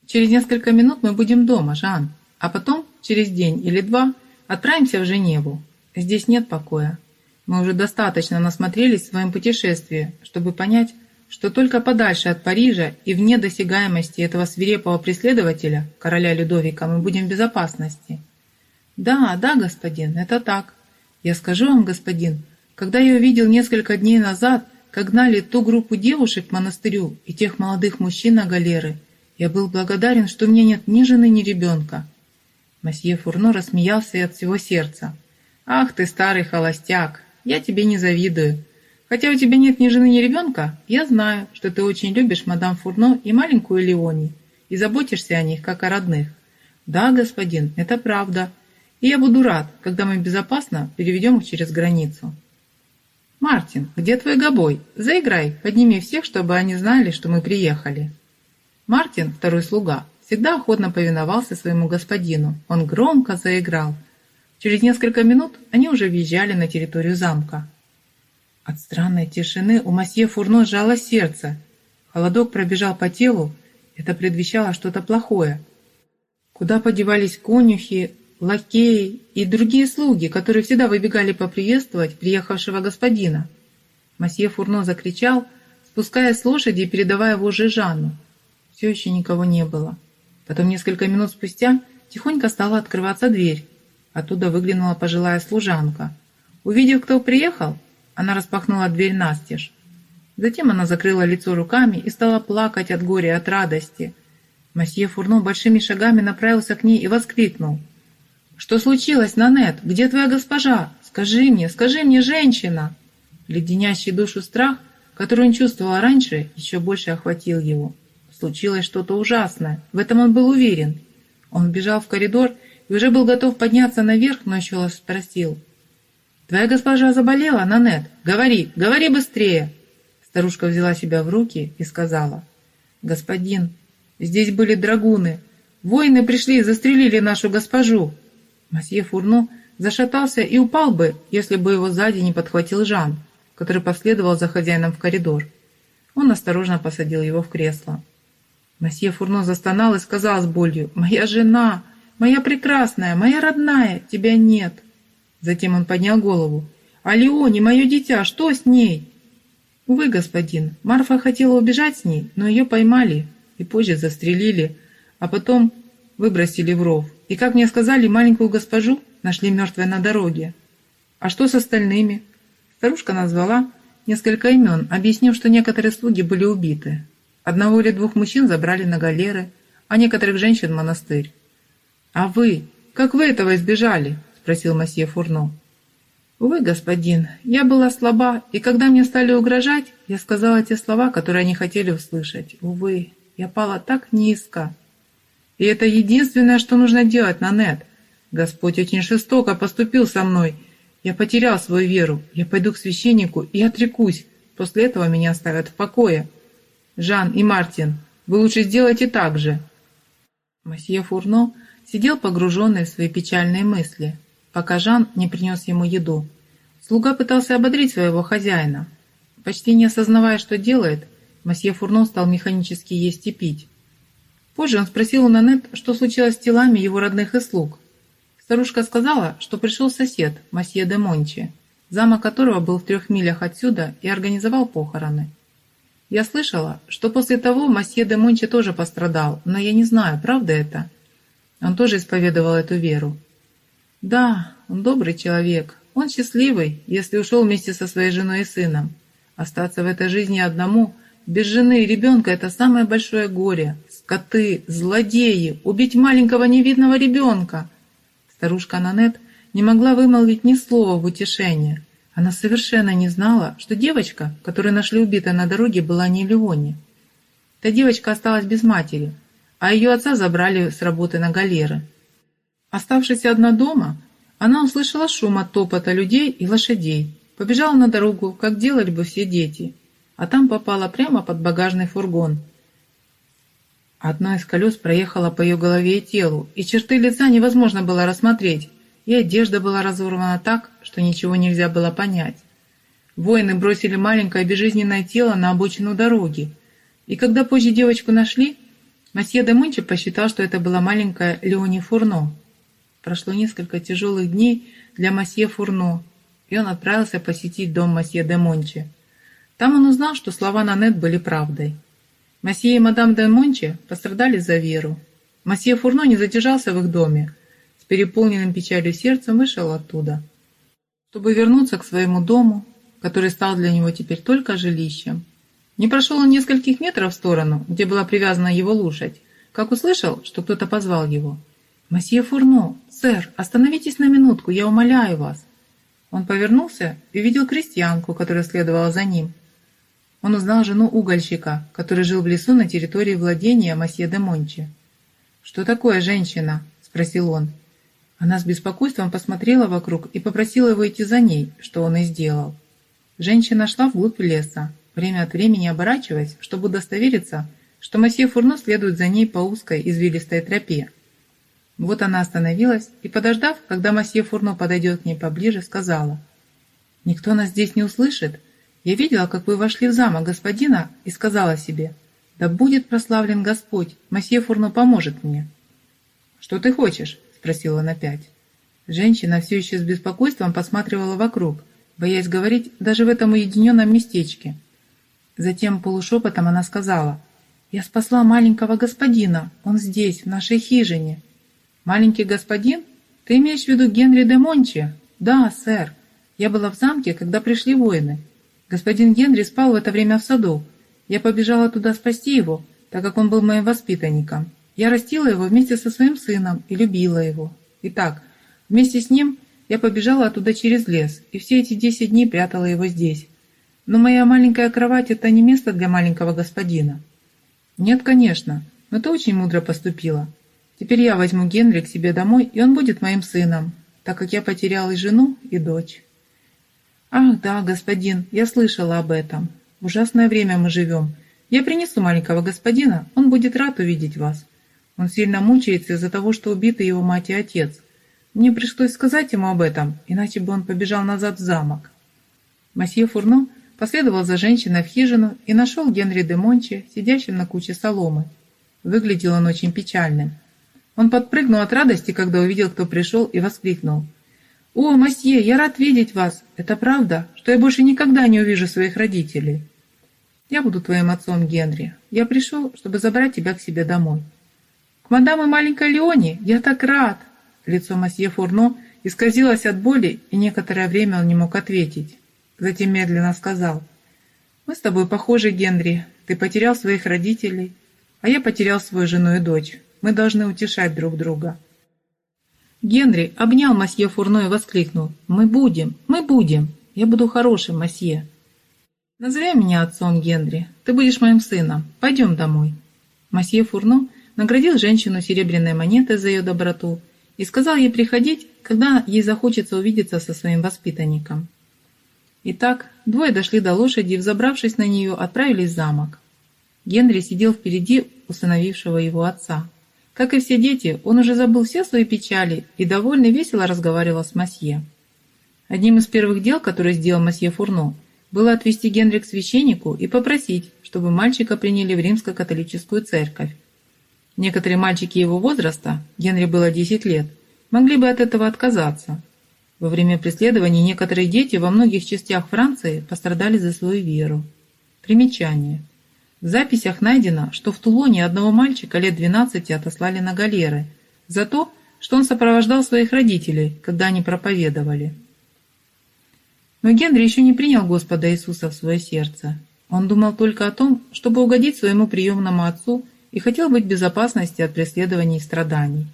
«Через несколько минут мы будем дома, Жан, а потом, через день или два, отправимся в Женеву. Здесь нет покоя. Мы уже достаточно насмотрелись в своем путешествии, чтобы понять, что только подальше от Парижа и вне досягаемости этого свирепого преследователя, короля Людовика, мы будем в безопасности. Да, да, господин, это так. Я скажу вам, господин, когда я увидел несколько дней назад, как гнали ту группу девушек к монастырю и тех молодых мужчин на галеры, я был благодарен, что у меня нет ни жены, ни ребенка. Масье Фурно рассмеялся и от всего сердца. «Ах ты, старый холостяк! Я тебе не завидую. Хотя у тебя нет ни жены, ни ребенка, я знаю, что ты очень любишь мадам Фурно и маленькую Леони и заботишься о них, как о родных. Да, господин, это правда. И я буду рад, когда мы безопасно переведем их через границу. Мартин, где твой гобой? Заиграй, подними всех, чтобы они знали, что мы приехали. Мартин, второй слуга, всегда охотно повиновался своему господину. Он громко заиграл – Через несколько минут они уже въезжали на территорию замка. От странной тишины у масье Фурно сжало сердце. Холодок пробежал по телу, это предвещало что-то плохое. Куда подевались конюхи, лакеи и другие слуги, которые всегда выбегали поприветствовать приехавшего господина? Масье Фурно закричал, спускаясь с лошади и передавая вожжи Жанну. Все еще никого не было. Потом несколько минут спустя тихонько стала открываться дверь, Оттуда выглянула пожилая служанка. Увидев, кто приехал, она распахнула дверь настежь. Затем она закрыла лицо руками и стала плакать от горя и от радости. Масье Фурно большими шагами направился к ней и воскликнул. «Что случилось, Нанет? Где твоя госпожа? Скажи мне, скажи мне, женщина!» Леденящий душу страх, который он чувствовал раньше, еще больше охватил его. Случилось что-то ужасное, в этом он был уверен. Он бежал в коридор и уже был готов подняться наверх, но еще раз спросил. «Твоя госпожа заболела, Нанет? Говори, говори быстрее!» Старушка взяла себя в руки и сказала. «Господин, здесь были драгуны. Воины пришли и застрелили нашу госпожу». Масье Фурно зашатался и упал бы, если бы его сзади не подхватил Жан, который последовал за хозяином в коридор. Он осторожно посадил его в кресло. Масье Фурно застонал и сказал с болью, «Моя жена! «Моя прекрасная, моя родная, тебя нет!» Затем он поднял голову. «А мое дитя, что с ней?» «Увы, господин, Марфа хотела убежать с ней, но ее поймали и позже застрелили, а потом выбросили в ров. И, как мне сказали, маленькую госпожу нашли мертвой на дороге. А что с остальными?» Старушка назвала несколько имен, объяснив, что некоторые слуги были убиты. Одного или двух мужчин забрали на галеры, а некоторых женщин в монастырь. «А вы? Как вы этого избежали?» – спросил масье Фурно. «Увы, господин, я была слаба, и когда мне стали угрожать, я сказала те слова, которые они хотели услышать. Увы, я пала так низко. И это единственное, что нужно делать, Нанет. Господь очень жестоко поступил со мной. Я потерял свою веру. Я пойду к священнику и отрекусь. После этого меня оставят в покое. Жан и Мартин, вы лучше сделайте так же». Масье Фурно сидел погруженный в свои печальные мысли, пока Жан не принес ему еду. Слуга пытался ободрить своего хозяина. Почти не осознавая, что делает, Масье Фурно стал механически есть и пить. Позже он спросил у Нанет, что случилось с телами его родных и слуг. Старушка сказала, что пришел сосед, Масье де Мончи, замок которого был в трех милях отсюда и организовал похороны. Я слышала, что после того Масье де Мончи тоже пострадал, но я не знаю, правда это. Он тоже исповедовал эту веру. Да, он добрый человек. Он счастливый, если ушел вместе со своей женой и сыном. Остаться в этой жизни одному, без жены и ребенка, это самое большое горе. Скоты, злодеи, убить маленького невидного ребенка. Старушка Нанет не могла вымолвить ни слова в утешение. Она совершенно не знала, что девочка, которую нашли убитой на дороге, была не Леони. Та девочка осталась без матери, а ее отца забрали с работы на галеры. Оставшись одна дома, она услышала шум от топота людей и лошадей, побежала на дорогу, как делали бы все дети, а там попала прямо под багажный фургон. Одно из колес проехало по ее голове и телу, и черты лица невозможно было рассмотреть, и одежда была разорвана так, что ничего нельзя было понять. Воины бросили маленькое безжизненное тело на обочину дороги, и когда позже девочку нашли, Масье де Мончи посчитал, что это была маленькая Леони Фурно. Прошло несколько тяжелых дней для Масье Фурно, и он отправился посетить дом Масье де Мончи. Там он узнал, что слова Нанет были правдой. Масье и мадам де Мончи пострадали за веру. Масье Фурно не задержался в их доме, с переполненным печалью сердцем вышел оттуда, чтобы вернуться к своему дому, который стал для него теперь только жилищем. Не прошел он нескольких метров в сторону, где была привязана его лошадь, как услышал, что кто-то позвал его. «Масье Фурно, сэр, остановитесь на минутку, я умоляю вас». Он повернулся и увидел крестьянку, которая следовала за ним. Он узнал жену угольщика, который жил в лесу на территории владения Масье де Мончи. «Что такое женщина?» – спросил он. Она с беспокойством посмотрела вокруг и попросила его идти за ней, что он и сделал. Женщина шла вглубь леса, время от времени оборачиваясь, чтобы удостовериться, что Масье Фурно следует за ней по узкой извилистой тропе. Вот она остановилась и, подождав, когда Масье Фурно подойдет к ней поближе, сказала, «Никто нас здесь не услышит. Я видела, как вы вошли в замок господина и сказала себе, «Да будет прославлен Господь, Масье Фурно поможет мне». «Что ты хочешь?» – спросила он опять. Женщина все еще с беспокойством посматривала вокруг, боясь говорить даже в этом уединенном местечке – Затем полушепотом она сказала, «Я спасла маленького господина, он здесь, в нашей хижине». «Маленький господин? Ты имеешь в виду Генри де Мончи?» «Да, сэр. Я была в замке, когда пришли воины. Господин Генри спал в это время в саду. Я побежала туда спасти его, так как он был моим воспитанником. Я растила его вместе со своим сыном и любила его. Итак, вместе с ним я побежала оттуда через лес, и все эти десять дней прятала его здесь. Но моя маленькая кровать – это не место для маленького господина. Нет, конечно, но ты очень мудро поступила. Теперь я возьму Генри к себе домой, и он будет моим сыном, так как я потерял и жену, и дочь. Ах, да, господин, я слышала об этом. В ужасное время мы живем. Я принесу маленького господина, он будет рад увидеть вас. Он сильно мучается из-за того, что убиты его мать и отец. Мне пришлось сказать ему об этом, иначе бы он побежал назад в замок. Масье Фурно Последовал за женщиной в хижину и нашел Генри де Мончи, сидящим на куче соломы. Выглядел он очень печальным. Он подпрыгнул от радости, когда увидел, кто пришел, и воскликнул. «О, масье, я рад видеть вас! Это правда, что я больше никогда не увижу своих родителей?» «Я буду твоим отцом, Генри. Я пришел, чтобы забрать тебя к себе домой». «К мадам и маленькой Леоне? Я так рад!» Лицо масье Фурно исказилось от боли, и некоторое время он не мог ответить. Затем медленно сказал, «Мы с тобой похожи, Генри. Ты потерял своих родителей, а я потерял свою жену и дочь. Мы должны утешать друг друга». Генри обнял масье Фурно и воскликнул, «Мы будем, мы будем. Я буду хорошим, масье». «Назови меня отцом, Генри. Ты будешь моим сыном. Пойдем домой». Масье Фурно наградил женщину серебряной монетой за ее доброту и сказал ей приходить, когда ей захочется увидеться со своим воспитанником. Итак, двое дошли до лошади и, взобравшись на нее, отправились в замок. Генри сидел впереди усыновившего его отца. Как и все дети, он уже забыл все свои печали и довольно весело разговаривал с Масье. Одним из первых дел, которые сделал месье Фурно, было отвести Генри к священнику и попросить, чтобы мальчика приняли в римско-католическую церковь. Некоторые мальчики его возраста, Генри было 10 лет, могли бы от этого отказаться. Во время преследований некоторые дети во многих частях Франции пострадали за свою веру. Примечание. В записях найдено, что в Тулоне одного мальчика лет 12 отослали на галеры за то, что он сопровождал своих родителей, когда они проповедовали. Но Генри еще не принял Господа Иисуса в свое сердце. Он думал только о том, чтобы угодить своему приемному отцу и хотел быть в безопасности от преследований и страданий.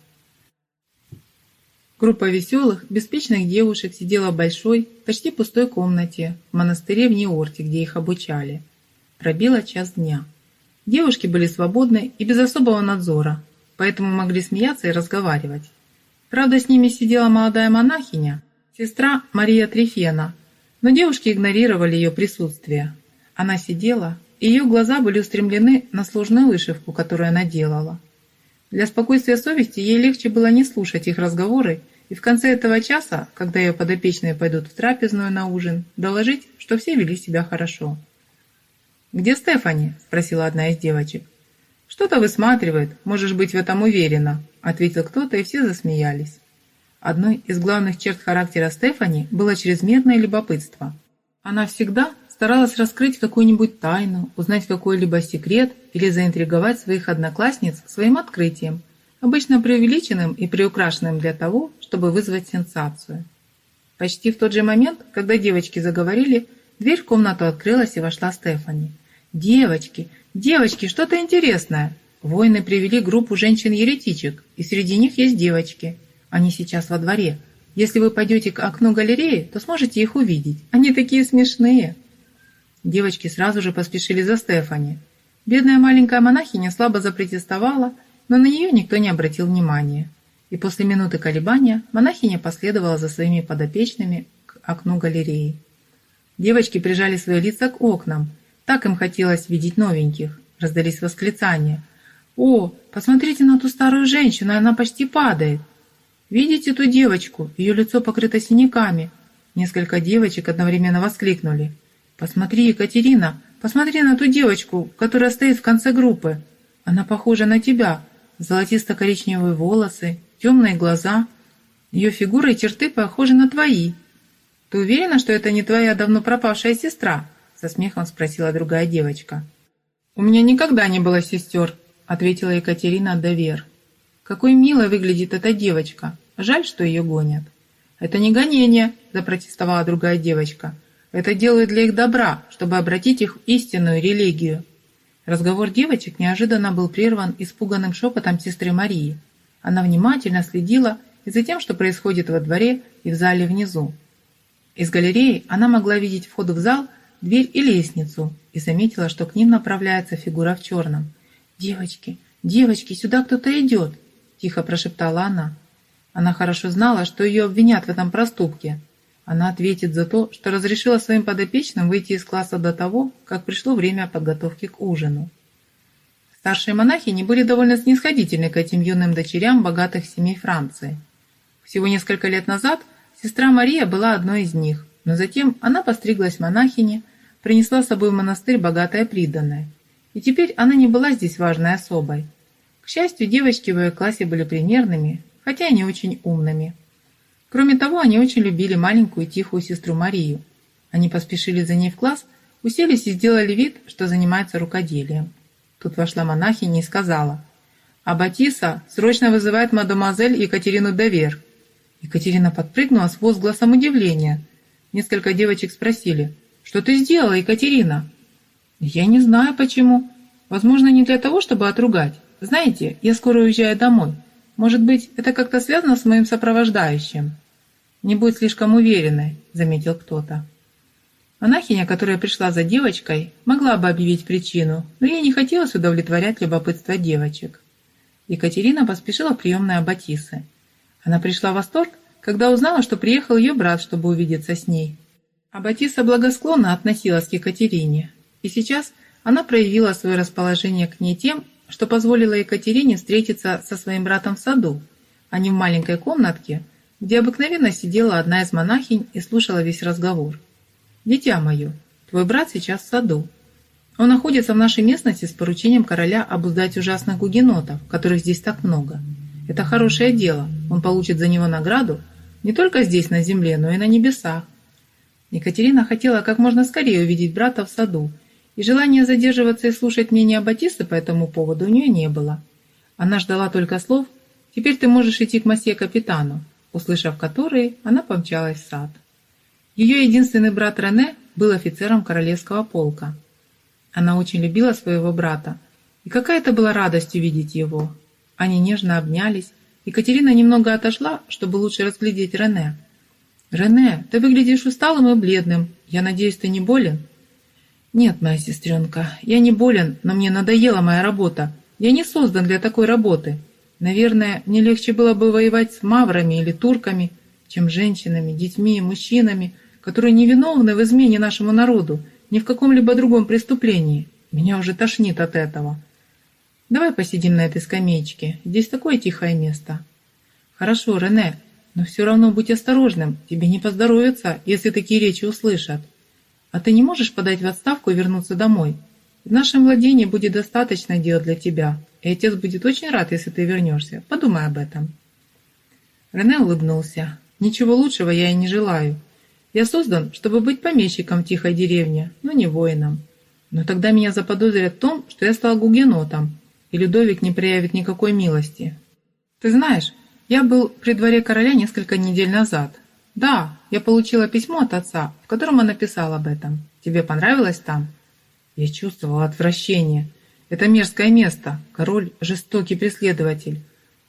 Группа веселых, беспечных девушек сидела в большой, почти пустой комнате в монастыре в Ниорте, где их обучали. Пробило час дня. Девушки были свободны и без особого надзора, поэтому могли смеяться и разговаривать. Правда, с ними сидела молодая монахиня, сестра Мария Трифена, но девушки игнорировали ее присутствие. Она сидела, и ее глаза были устремлены на сложную вышивку, которую она делала. Для спокойствия совести ей легче было не слушать их разговоры и в конце этого часа, когда ее подопечные пойдут в трапезную на ужин, доложить, что все вели себя хорошо. «Где Стефани?» – спросила одна из девочек. «Что-то высматривает, можешь быть в этом уверена», – ответил кто-то, и все засмеялись. Одной из главных черт характера Стефани было чрезмерное любопытство. Она всегда старалась раскрыть какую-нибудь тайну, узнать какой-либо секрет или заинтриговать своих одноклассниц своим открытием, обычно преувеличенным и приукрашенным для того, чтобы вызвать сенсацию. Почти в тот же момент, когда девочки заговорили, дверь в комнату открылась и вошла Стефани. «Девочки, девочки, что-то интересное!» Воины привели группу женщин-еретичек, и среди них есть девочки. Они сейчас во дворе. Если вы пойдете к окну галереи, то сможете их увидеть. Они такие смешные!» Девочки сразу же поспешили за Стефани. Бедная маленькая монахиня слабо запротестовала, но на нее никто не обратил внимания. И после минуты колебания монахиня последовала за своими подопечными к окну галереи. Девочки прижали свои лица к окнам. Так им хотелось видеть новеньких. Раздались восклицания. «О, посмотрите на ту старую женщину, она почти падает!» «Видите ту девочку? Ее лицо покрыто синяками!» Несколько девочек одновременно воскликнули. «Посмотри, Екатерина, посмотри на ту девочку, которая стоит в конце группы. Она похожа на тебя. Золотисто-коричневые волосы, темные глаза. Ее фигура и черты похожи на твои. Ты уверена, что это не твоя давно пропавшая сестра?» Со смехом спросила другая девочка. «У меня никогда не было сестер», ответила Екатерина Довер. «Какой милой выглядит эта девочка. Жаль, что ее гонят». «Это не гонение», запротестовала другая девочка. Это делают для их добра, чтобы обратить их в истинную религию. Разговор девочек неожиданно был прерван испуганным шепотом сестры Марии. Она внимательно следила и за тем, что происходит во дворе и в зале внизу. Из галереи она могла видеть вход в зал, дверь и лестницу, и заметила, что к ним направляется фигура в черном. «Девочки, девочки, сюда кто-то идет!» – тихо прошептала она. Она хорошо знала, что ее обвинят в этом проступке – она ответит за то, что разрешила своим подопечным выйти из класса до того, как пришло время подготовки к ужину. Старшие монахи не были довольно снисходительны к этим юным дочерям богатых семей Франции. Всего несколько лет назад сестра Мария была одной из них, но затем она постриглась монахине, принесла с собой в монастырь богатое приданное. И теперь она не была здесь важной особой. К счастью, девочки в ее классе были примерными, хотя и не очень умными. Кроме того, они очень любили маленькую тихую сестру Марию. Они поспешили за ней в класс, уселись и сделали вид, что занимаются рукоделием. Тут вошла монахиня и сказала, «А Батиса срочно вызывает мадемуазель Екатерину Довер». Екатерина подпрыгнула с возгласом удивления. Несколько девочек спросили, «Что ты сделала, Екатерина?» «Я не знаю, почему. Возможно, не для того, чтобы отругать. Знаете, я скоро уезжаю домой. Может быть, это как-то связано с моим сопровождающим?» «Не будь слишком уверенной», — заметил кто-то. Монахиня, которая пришла за девочкой, могла бы объявить причину, но ей не хотелось удовлетворять любопытство девочек. Екатерина поспешила в приемную Батисы. Она пришла в восторг, когда узнала, что приехал ее брат, чтобы увидеться с ней. Аббатиса благосклонно относилась к Екатерине, и сейчас она проявила свое расположение к ней тем, что позволила Екатерине встретиться со своим братом в саду, а не в маленькой комнатке, где обыкновенно сидела одна из монахинь и слушала весь разговор. «Дитя мое, твой брат сейчас в саду. Он находится в нашей местности с поручением короля обуздать ужасных гугенотов, которых здесь так много. Это хорошее дело, он получит за него награду не только здесь на земле, но и на небесах. Екатерина хотела как можно скорее увидеть брата в саду, и желания задерживаться и слушать мнение Батисты по этому поводу у нее не было. Она ждала только слов «Теперь ты можешь идти к масье капитану», услышав которые, она помчалась в сад. Ее единственный брат Рене был офицером королевского полка. Она очень любила своего брата, и какая-то была радость увидеть его. Они нежно обнялись. Екатерина немного отошла, чтобы лучше разглядеть Рене. «Рене, ты выглядишь усталым и бледным. Я надеюсь, ты не болен?» «Нет, моя сестренка, я не болен, но мне надоела моя работа. Я не создан для такой работы. Наверное, мне легче было бы воевать с маврами или турками, чем женщинами, детьми и мужчинами, которые невиновны в измене нашему народу, ни в каком-либо другом преступлении. Меня уже тошнит от этого. Давай посидим на этой скамеечке. Здесь такое тихое место. Хорошо, Рене, но все равно будь осторожным. Тебе не поздоровится, если такие речи услышат. А ты не можешь подать в отставку и вернуться домой? В нашем владении будет достаточно дел для тебя, и отец будет очень рад, если ты вернешься. Подумай об этом». Рене улыбнулся. «Ничего лучшего я и не желаю. Я создан, чтобы быть помещиком в тихой деревне, но не воином. Но тогда меня заподозрят в том, что я стал гугенотом, и Людовик не проявит никакой милости. Ты знаешь, я был при дворе короля несколько недель назад. Да, я получила письмо от отца, в котором он написал об этом. Тебе понравилось там? Я чувствовала отвращение. Это мерзкое место. Король – жестокий преследователь.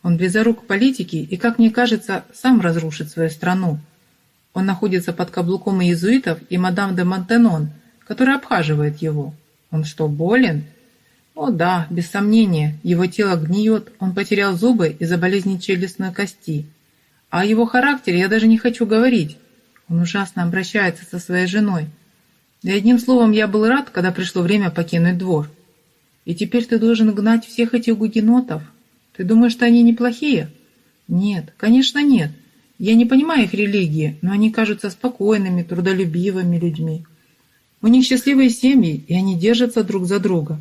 Он близорук политики и, как мне кажется, сам разрушит свою страну. Он находится под каблуком иезуитов и мадам де Монтенон, которая обхаживает его. Он что, болен? О да, без сомнения, его тело гниет, он потерял зубы из-за болезни челюстной кости. А о его характере я даже не хочу говорить. Он ужасно обращается со своей женой. И одним словом, я был рад, когда пришло время покинуть двор. И теперь ты должен гнать всех этих гугенотов. Ты думаешь, что они неплохие? Нет, конечно нет. Я не понимаю их религии, но они кажутся спокойными, трудолюбивыми людьми. У них счастливые семьи, и они держатся друг за друга.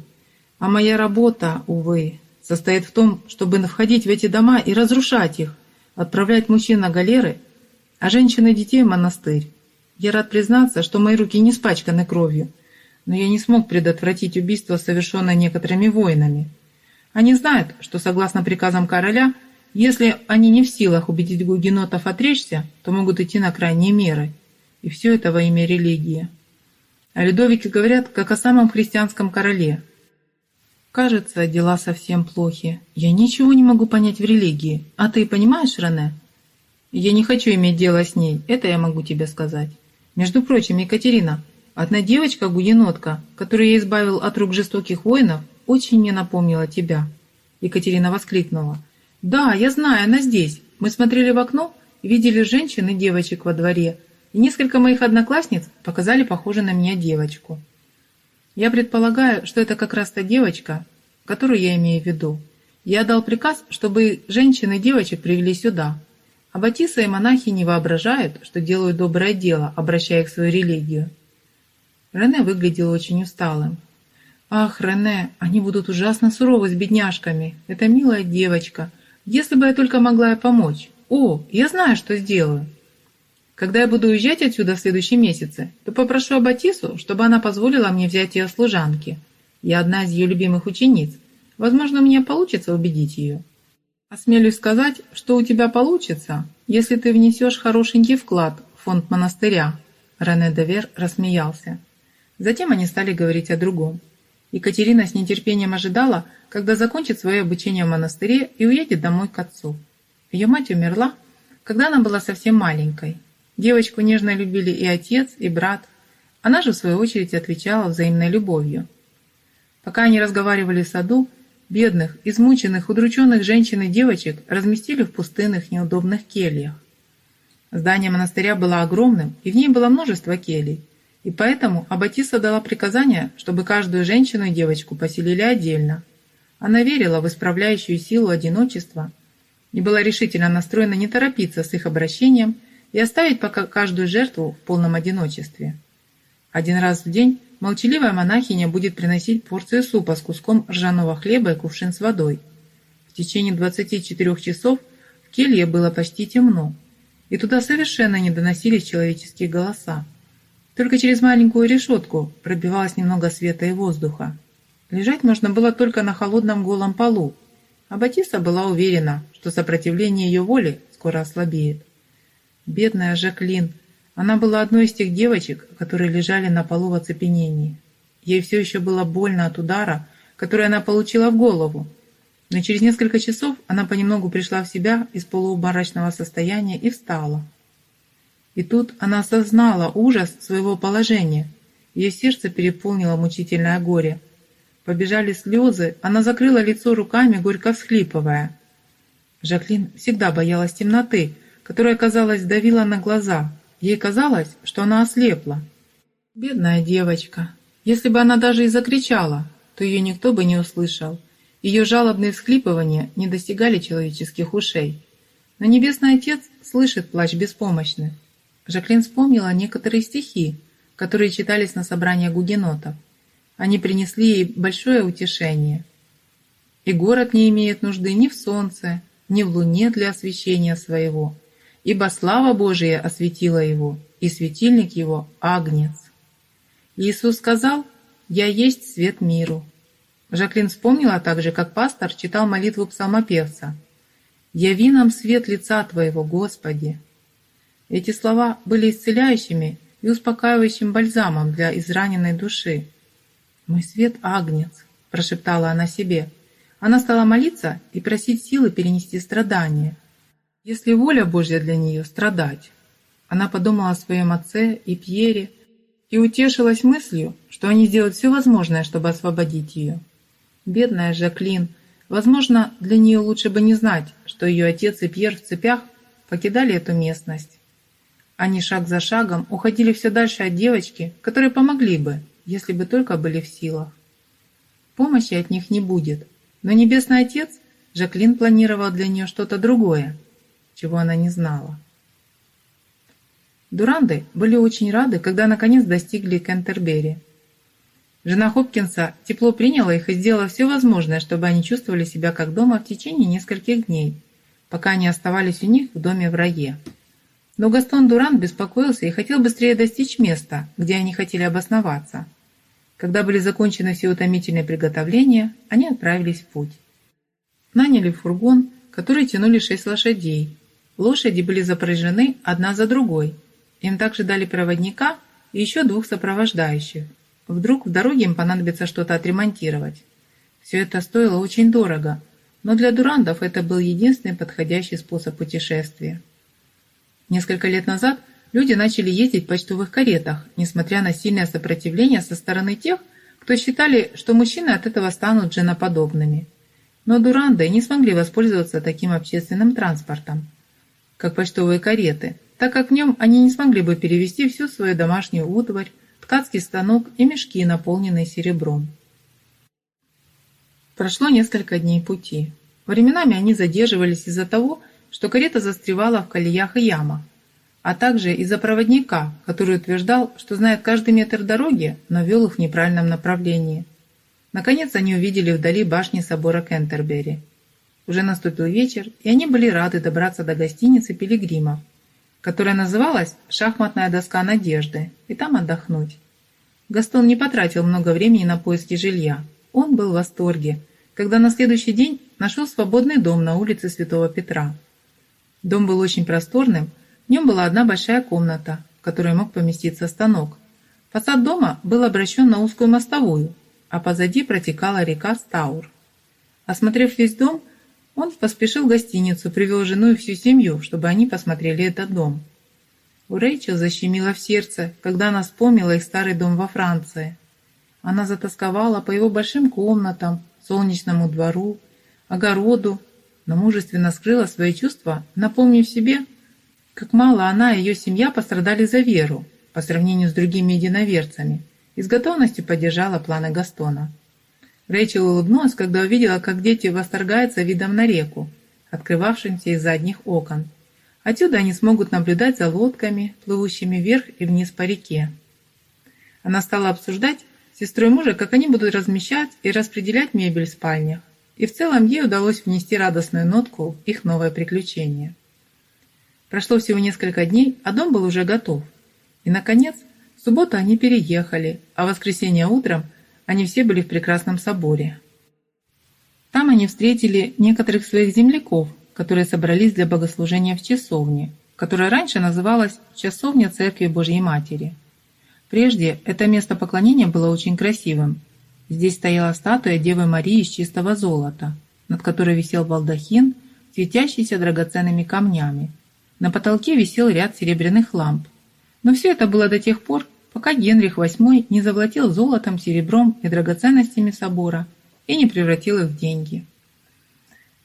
А моя работа, увы, состоит в том, чтобы входить в эти дома и разрушать их, отправлять мужчин на галеры а женщин и детей в монастырь. Я рад признаться, что мои руки не испачканы кровью, но я не смог предотвратить убийство, совершенное некоторыми воинами. Они знают, что согласно приказам короля, если они не в силах убедить гугенотов отречься, то могут идти на крайние меры. И все это во имя религии. О Людовике говорят, как о самом христианском короле. Кажется, дела совсем плохи. Я ничего не могу понять в религии. А ты понимаешь, Рене? Я не хочу иметь дело с ней, это я могу тебе сказать. Между прочим, Екатерина, одна девочка-гуенотка, которую я избавил от рук жестоких воинов, очень мне напомнила тебя. Екатерина воскликнула. Да, я знаю, она здесь. Мы смотрели в окно, видели женщин и девочек во дворе, и несколько моих одноклассниц показали похожую на меня девочку. Я предполагаю, что это как раз та девочка, которую я имею в виду. Я дал приказ, чтобы женщин и девочек привели сюда, а Батиса и монахи не воображают, что делают доброе дело, обращая их в свою религию. Рене выглядел очень усталым. «Ах, Рене, они будут ужасно суровы с бедняжками. Это милая девочка. Если бы я только могла ей помочь. О, я знаю, что сделаю. Когда я буду уезжать отсюда в следующем месяце, то попрошу Аббатису, чтобы она позволила мне взять ее служанки. Я одна из ее любимых учениц. Возможно, меня получится убедить ее». Осмелюсь сказать, что у тебя получится, если ты внесешь хорошенький вклад в фонд монастыря. Рене Девер рассмеялся. Затем они стали говорить о другом. Екатерина с нетерпением ожидала, когда закончит свое обучение в монастыре и уедет домой к отцу. Ее мать умерла, когда она была совсем маленькой. Девочку нежно любили и отец, и брат. Она же, в свою очередь, отвечала взаимной любовью. Пока они разговаривали в саду, Бедных, измученных, удрученных женщин и девочек разместили в пустынных, неудобных кельях. Здание монастыря было огромным, и в ней было множество келей, и поэтому Аббатиса дала приказание, чтобы каждую женщину и девочку поселили отдельно. Она верила в исправляющую силу одиночества, и была решительно настроена не торопиться с их обращением и оставить пока каждую жертву в полном одиночестве. Один раз в день молчаливая монахиня будет приносить порцию супа с куском ржаного хлеба и кувшин с водой. В течение 24 часов в келье было почти темно, и туда совершенно не доносились человеческие голоса. Только через маленькую решетку пробивалось немного света и воздуха. Лежать можно было только на холодном голом полу, а Батиса была уверена, что сопротивление ее воли скоро ослабеет. Бедная Жаклин, она была одной из тех девочек, которые лежали на полу в оцепенении. Ей все еще было больно от удара, который она получила в голову, но через несколько часов она понемногу пришла в себя из полуобморочного состояния и встала. И тут она осознала ужас своего положения. Ее сердце переполнило мучительное горе. Побежали слезы, она закрыла лицо руками, горько всхлипывая. Жаклин всегда боялась темноты, которая, казалось, давила на глаза. Ей казалось, что она ослепла. Бедная девочка. Если бы она даже и закричала, то ее никто бы не услышал. Ее жалобные всхлипывания не достигали человеческих ушей. Но Небесный Отец слышит плач беспомощных. Жаклин вспомнила некоторые стихи, которые читались на собрании гугенотов. Они принесли ей большое утешение. «И город не имеет нужды ни в солнце, ни в луне для освещения своего, ибо слава Божия осветила его, и светильник его – агнец». Иисус сказал «Я есть свет миру». Жаклин вспомнила также, как пастор читал молитву псалмопевца «Яви нам свет лица Твоего, Господи». Эти слова были исцеляющими и успокаивающим бальзамом для израненной души. «Мой свет – агнец», – прошептала она себе. Она стала молиться и просить силы перенести страдания. Если воля Божья для нее – страдать. Она подумала о своем отце и Пьере и утешилась мыслью, что они сделают все возможное, чтобы освободить ее. Бедная Жаклин, возможно, для нее лучше бы не знать, что ее отец и Пьер в цепях покидали эту местность. Они шаг за шагом уходили все дальше от девочки, которые помогли бы, если бы только были в силах. Помощи от них не будет, но Небесный Отец Жаклин планировал для нее что-то другое, чего она не знала. Дуранды были очень рады, когда наконец достигли Кентербери. Жена Хопкинса тепло приняла их и сделала все возможное, чтобы они чувствовали себя как дома в течение нескольких дней, пока они оставались у них в доме в Рае. Но Гастон Дуран беспокоился и хотел быстрее достичь места, где они хотели обосноваться. Когда были закончены все утомительные приготовления, они отправились в путь. Наняли фургон, который тянули шесть лошадей. Лошади были запряжены одна за другой. Им также дали проводника и еще двух сопровождающих. Вдруг в дороге им понадобится что-то отремонтировать. Все это стоило очень дорого, но для дурандов это был единственный подходящий способ путешествия. Несколько лет назад люди начали ездить в почтовых каретах, несмотря на сильное сопротивление со стороны тех, кто считали, что мужчины от этого станут женоподобными. Но дуранды не смогли воспользоваться таким общественным транспортом, как почтовые кареты, так как в нем они не смогли бы перевести всю свою домашнюю утварь, ткацкий станок и мешки, наполненные серебром. Прошло несколько дней пути. Временами они задерживались из-за того, что карета застревала в колеях и ямах, а также из-за проводника, который утверждал, что знает каждый метр дороги, но вел их в неправильном направлении. Наконец они увидели вдали башни собора Кентербери. Уже наступил вечер, и они были рады добраться до гостиницы пилигримов, которая называлась «Шахматная доска надежды», и там отдохнуть. Гастон не потратил много времени на поиски жилья. Он был в восторге, когда на следующий день нашел свободный дом на улице Святого Петра. Дом был очень просторным, в нем была одна большая комната, в которой мог поместиться станок. Фасад дома был обращен на узкую мостовую, а позади протекала река Стаур. Осмотрев весь дом, он поспешил в гостиницу, привел жену и всю семью, чтобы они посмотрели этот дом. У Рэйчел защемило в сердце, когда она вспомнила их старый дом во Франции. Она затасковала по его большим комнатам, солнечному двору, огороду но мужественно скрыла свои чувства, напомнив себе, как мало она и ее семья пострадали за веру по сравнению с другими единоверцами, и с готовностью поддержала планы Гастона. Рэйчел улыбнулась, когда увидела, как дети восторгаются видом на реку, открывавшимся из задних окон. Отсюда они смогут наблюдать за лодками, плывущими вверх и вниз по реке. Она стала обсуждать с сестрой мужа, как они будут размещать и распределять мебель в спальнях. И в целом ей удалось внести радостную нотку в их новое приключение. Прошло всего несколько дней, а дом был уже готов. И, наконец, в субботу они переехали, а в воскресенье утром они все были в прекрасном соборе. Там они встретили некоторых своих земляков, которые собрались для богослужения в часовне, которая раньше называлась «Часовня Церкви Божьей Матери». Прежде это место поклонения было очень красивым. Здесь стояла статуя Девы Марии из чистого золота, над которой висел балдахин, светящийся драгоценными камнями. На потолке висел ряд серебряных ламп. Но все это было до тех пор, пока Генрих VIII не завладел золотом, серебром и драгоценностями собора и не превратил их в деньги.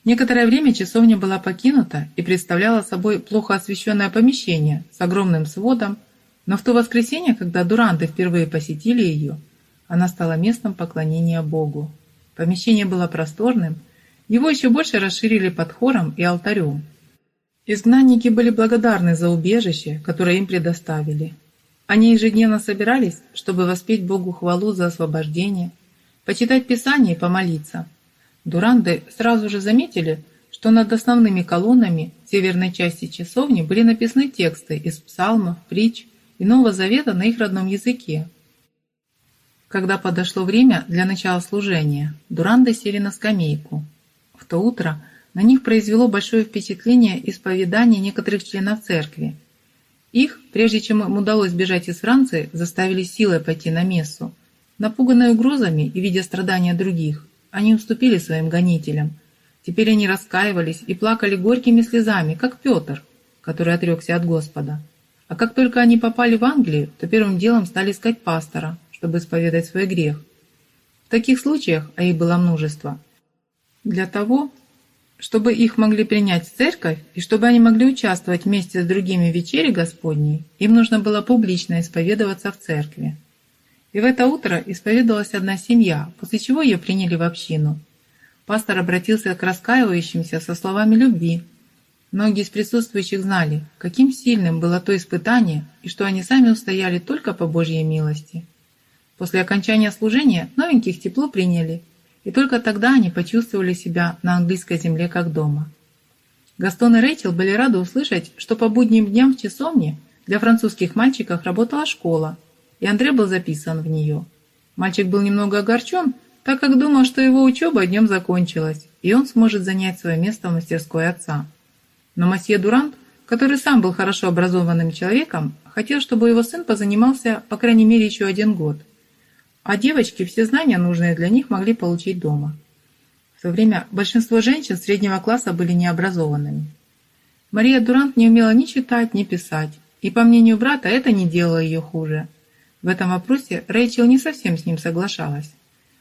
Некоторое время часовня была покинута и представляла собой плохо освещенное помещение с огромным сводом, но в то воскресенье, когда дуранты впервые посетили ее, она стала местом поклонения Богу. Помещение было просторным, его еще больше расширили под хором и алтарем. Изгнанники были благодарны за убежище, которое им предоставили. Они ежедневно собирались, чтобы воспеть Богу хвалу за освобождение, почитать Писание и помолиться – Дуранды сразу же заметили, что над основными колоннами северной части часовни были написаны тексты из псалмов, притч и Нового Завета на их родном языке. Когда подошло время для начала служения, дуранды сели на скамейку. В то утро на них произвело большое впечатление исповедание некоторых членов церкви. Их, прежде чем им удалось бежать из Франции, заставили силой пойти на мессу. Напуганные угрозами и видя страдания других, они уступили своим гонителям. Теперь они раскаивались и плакали горькими слезами, как Петр, который отрекся от Господа. А как только они попали в Англию, то первым делом стали искать пастора, чтобы исповедать свой грех. В таких случаях, а их было множество, для того, чтобы их могли принять в церковь и чтобы они могли участвовать вместе с другими в вечере Господней, им нужно было публично исповедоваться в церкви. И в это утро исповедовалась одна семья, после чего ее приняли в общину. Пастор обратился к раскаивающимся со словами любви. Многие из присутствующих знали, каким сильным было то испытание и что они сами устояли только по Божьей милости. После окончания служения новеньких тепло приняли, и только тогда они почувствовали себя на английской земле как дома. Гастон и Рэйчел были рады услышать, что по будним дням в часовне для французских мальчиков работала школа, и Андрей был записан в нее. Мальчик был немного огорчен, так как думал, что его учеба днем закончилась, и он сможет занять свое место в мастерской отца. Но масье Дурант, который сам был хорошо образованным человеком, хотел, чтобы его сын позанимался по крайней мере еще один год. А девочки все знания, нужные для них, могли получить дома. В то время большинство женщин среднего класса были необразованными. Мария Дурант не умела ни читать, ни писать, и, по мнению брата, это не делало ее хуже – в этом вопросе Рэйчел не совсем с ним соглашалась.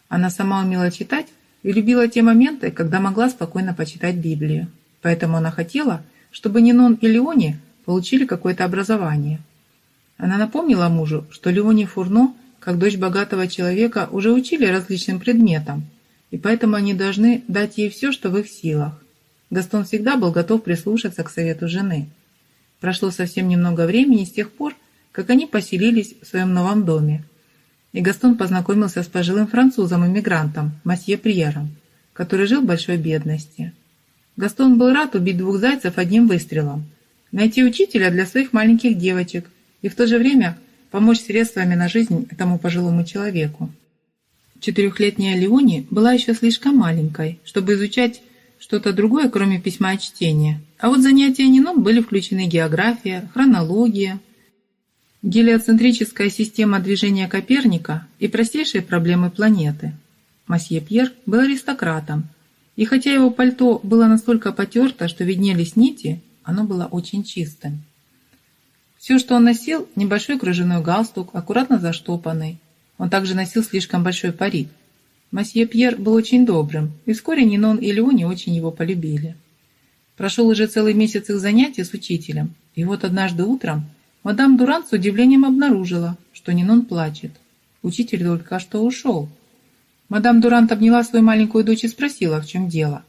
Она сама умела читать и любила те моменты, когда могла спокойно почитать Библию. Поэтому она хотела, чтобы Нинон и Леони получили какое-то образование. Она напомнила мужу, что Леони Фурно, как дочь богатого человека, уже учили различным предметам, и поэтому они должны дать ей все, что в их силах. Гастон всегда был готов прислушаться к совету жены. Прошло совсем немного времени с тех пор, как они поселились в своем новом доме. И Гастон познакомился с пожилым французом-иммигрантом, Масье Приером, который жил в большой бедности. Гастон был рад убить двух зайцев одним выстрелом, найти учителя для своих маленьких девочек и в то же время помочь средствами на жизнь этому пожилому человеку. Четырехлетняя Леони была еще слишком маленькой, чтобы изучать что-то другое, кроме письма и чтения. А вот занятия Нинон были включены география, хронология, гелиоцентрическая система движения Коперника и простейшие проблемы планеты. Масье Пьер был аристократом, и хотя его пальто было настолько потерто, что виднелись нити, оно было очень чистым. Все, что он носил, небольшой кружевной галстук, аккуратно заштопанный. Он также носил слишком большой парик. Масье Пьер был очень добрым, и вскоре Нинон и Леони очень его полюбили. Прошел уже целый месяц их занятий с учителем, и вот однажды утром Мадам Дурант с удивлением обнаружила, что Нинон плачет. Учитель только что ушел. Мадам Дурант обняла свою маленькую дочь и спросила, в чем дело.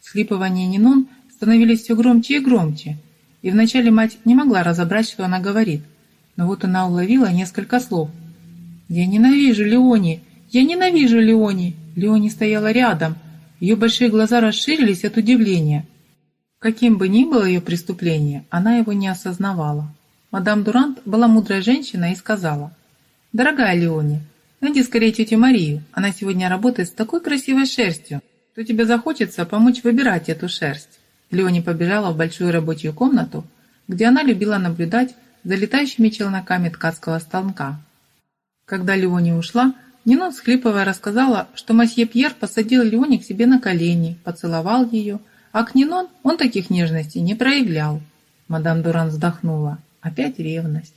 Схлипывания Нинон становились все громче и громче, и вначале мать не могла разобрать, что она говорит, но вот она уловила несколько слов. «Я ненавижу Леони! Я ненавижу Леони!» Леони стояла рядом, ее большие глаза расширились от удивления. Каким бы ни было ее преступление, она его не осознавала. Мадам Дурант была мудрая женщина и сказала, «Дорогая Леони, найди скорее тетю Марию, она сегодня работает с такой красивой шерстью, что тебе захочется помочь выбирать эту шерсть». Леони побежала в большую рабочую комнату, где она любила наблюдать за летающими челноками ткацкого станка. Когда Леони ушла, Нинон, схлипывая, рассказала, что масье Пьер посадил Леони к себе на колени, поцеловал ее, а к Нинон он таких нежностей не проявлял. Мадам Дуран вздохнула. Опять ревность.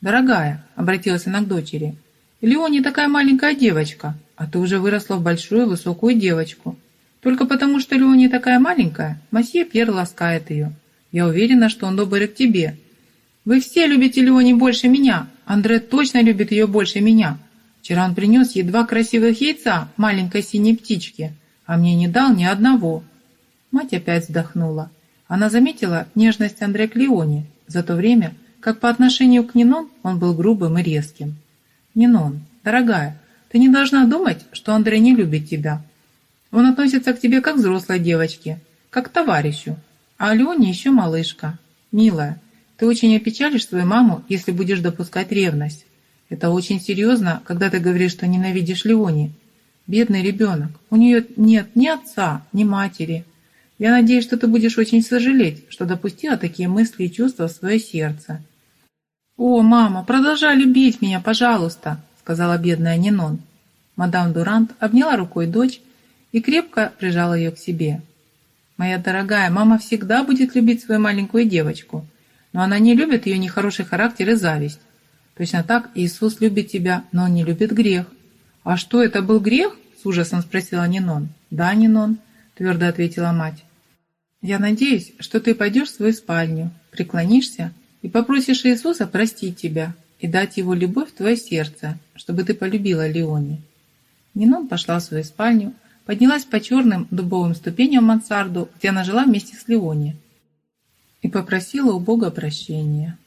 «Дорогая», — обратилась она к дочери, — «Леони такая маленькая девочка, а ты уже выросла в большую высокую девочку. Только потому, что Леони такая маленькая, масье Пьер ласкает ее. Я уверена, что он добрый к тебе. Вы все любите Леони больше меня. Андре точно любит ее больше меня. Вчера он принес ей два красивых яйца маленькой синей птички, а мне не дал ни одного. Мать опять вздохнула. Она заметила нежность Андре к Леоне за то время, как по отношению к Нинон он был грубым и резким. «Нинон, дорогая, ты не должна думать, что Андрей не любит тебя. Он относится к тебе как взрослой девочке, как к товарищу, а Алене еще малышка. Милая, ты очень опечалишь свою маму, если будешь допускать ревность. Это очень серьезно, когда ты говоришь, что ненавидишь Леони. Бедный ребенок. У нее нет ни отца, ни матери. Я надеюсь, что ты будешь очень сожалеть, что допустила такие мысли и чувства в свое сердце. «О, мама, продолжай любить меня, пожалуйста», сказала бедная Нинон. Мадам Дурант обняла рукой дочь и крепко прижала ее к себе. «Моя дорогая, мама всегда будет любить свою маленькую девочку, но она не любит ее нехороший характер и зависть. Точно так Иисус любит тебя, но он не любит грех. А что, это был грех? С ужасом спросила Нинон. Да, Нинон, твердо ответила мать. Я надеюсь, что ты пойдешь в свою спальню, преклонишься и попросишь Иисуса простить тебя и дать его любовь в твое сердце, чтобы ты полюбила Леони. Нинон пошла в свою спальню, поднялась по черным дубовым ступеням мансарду, где она жила вместе с Леони, и попросила у Бога прощения.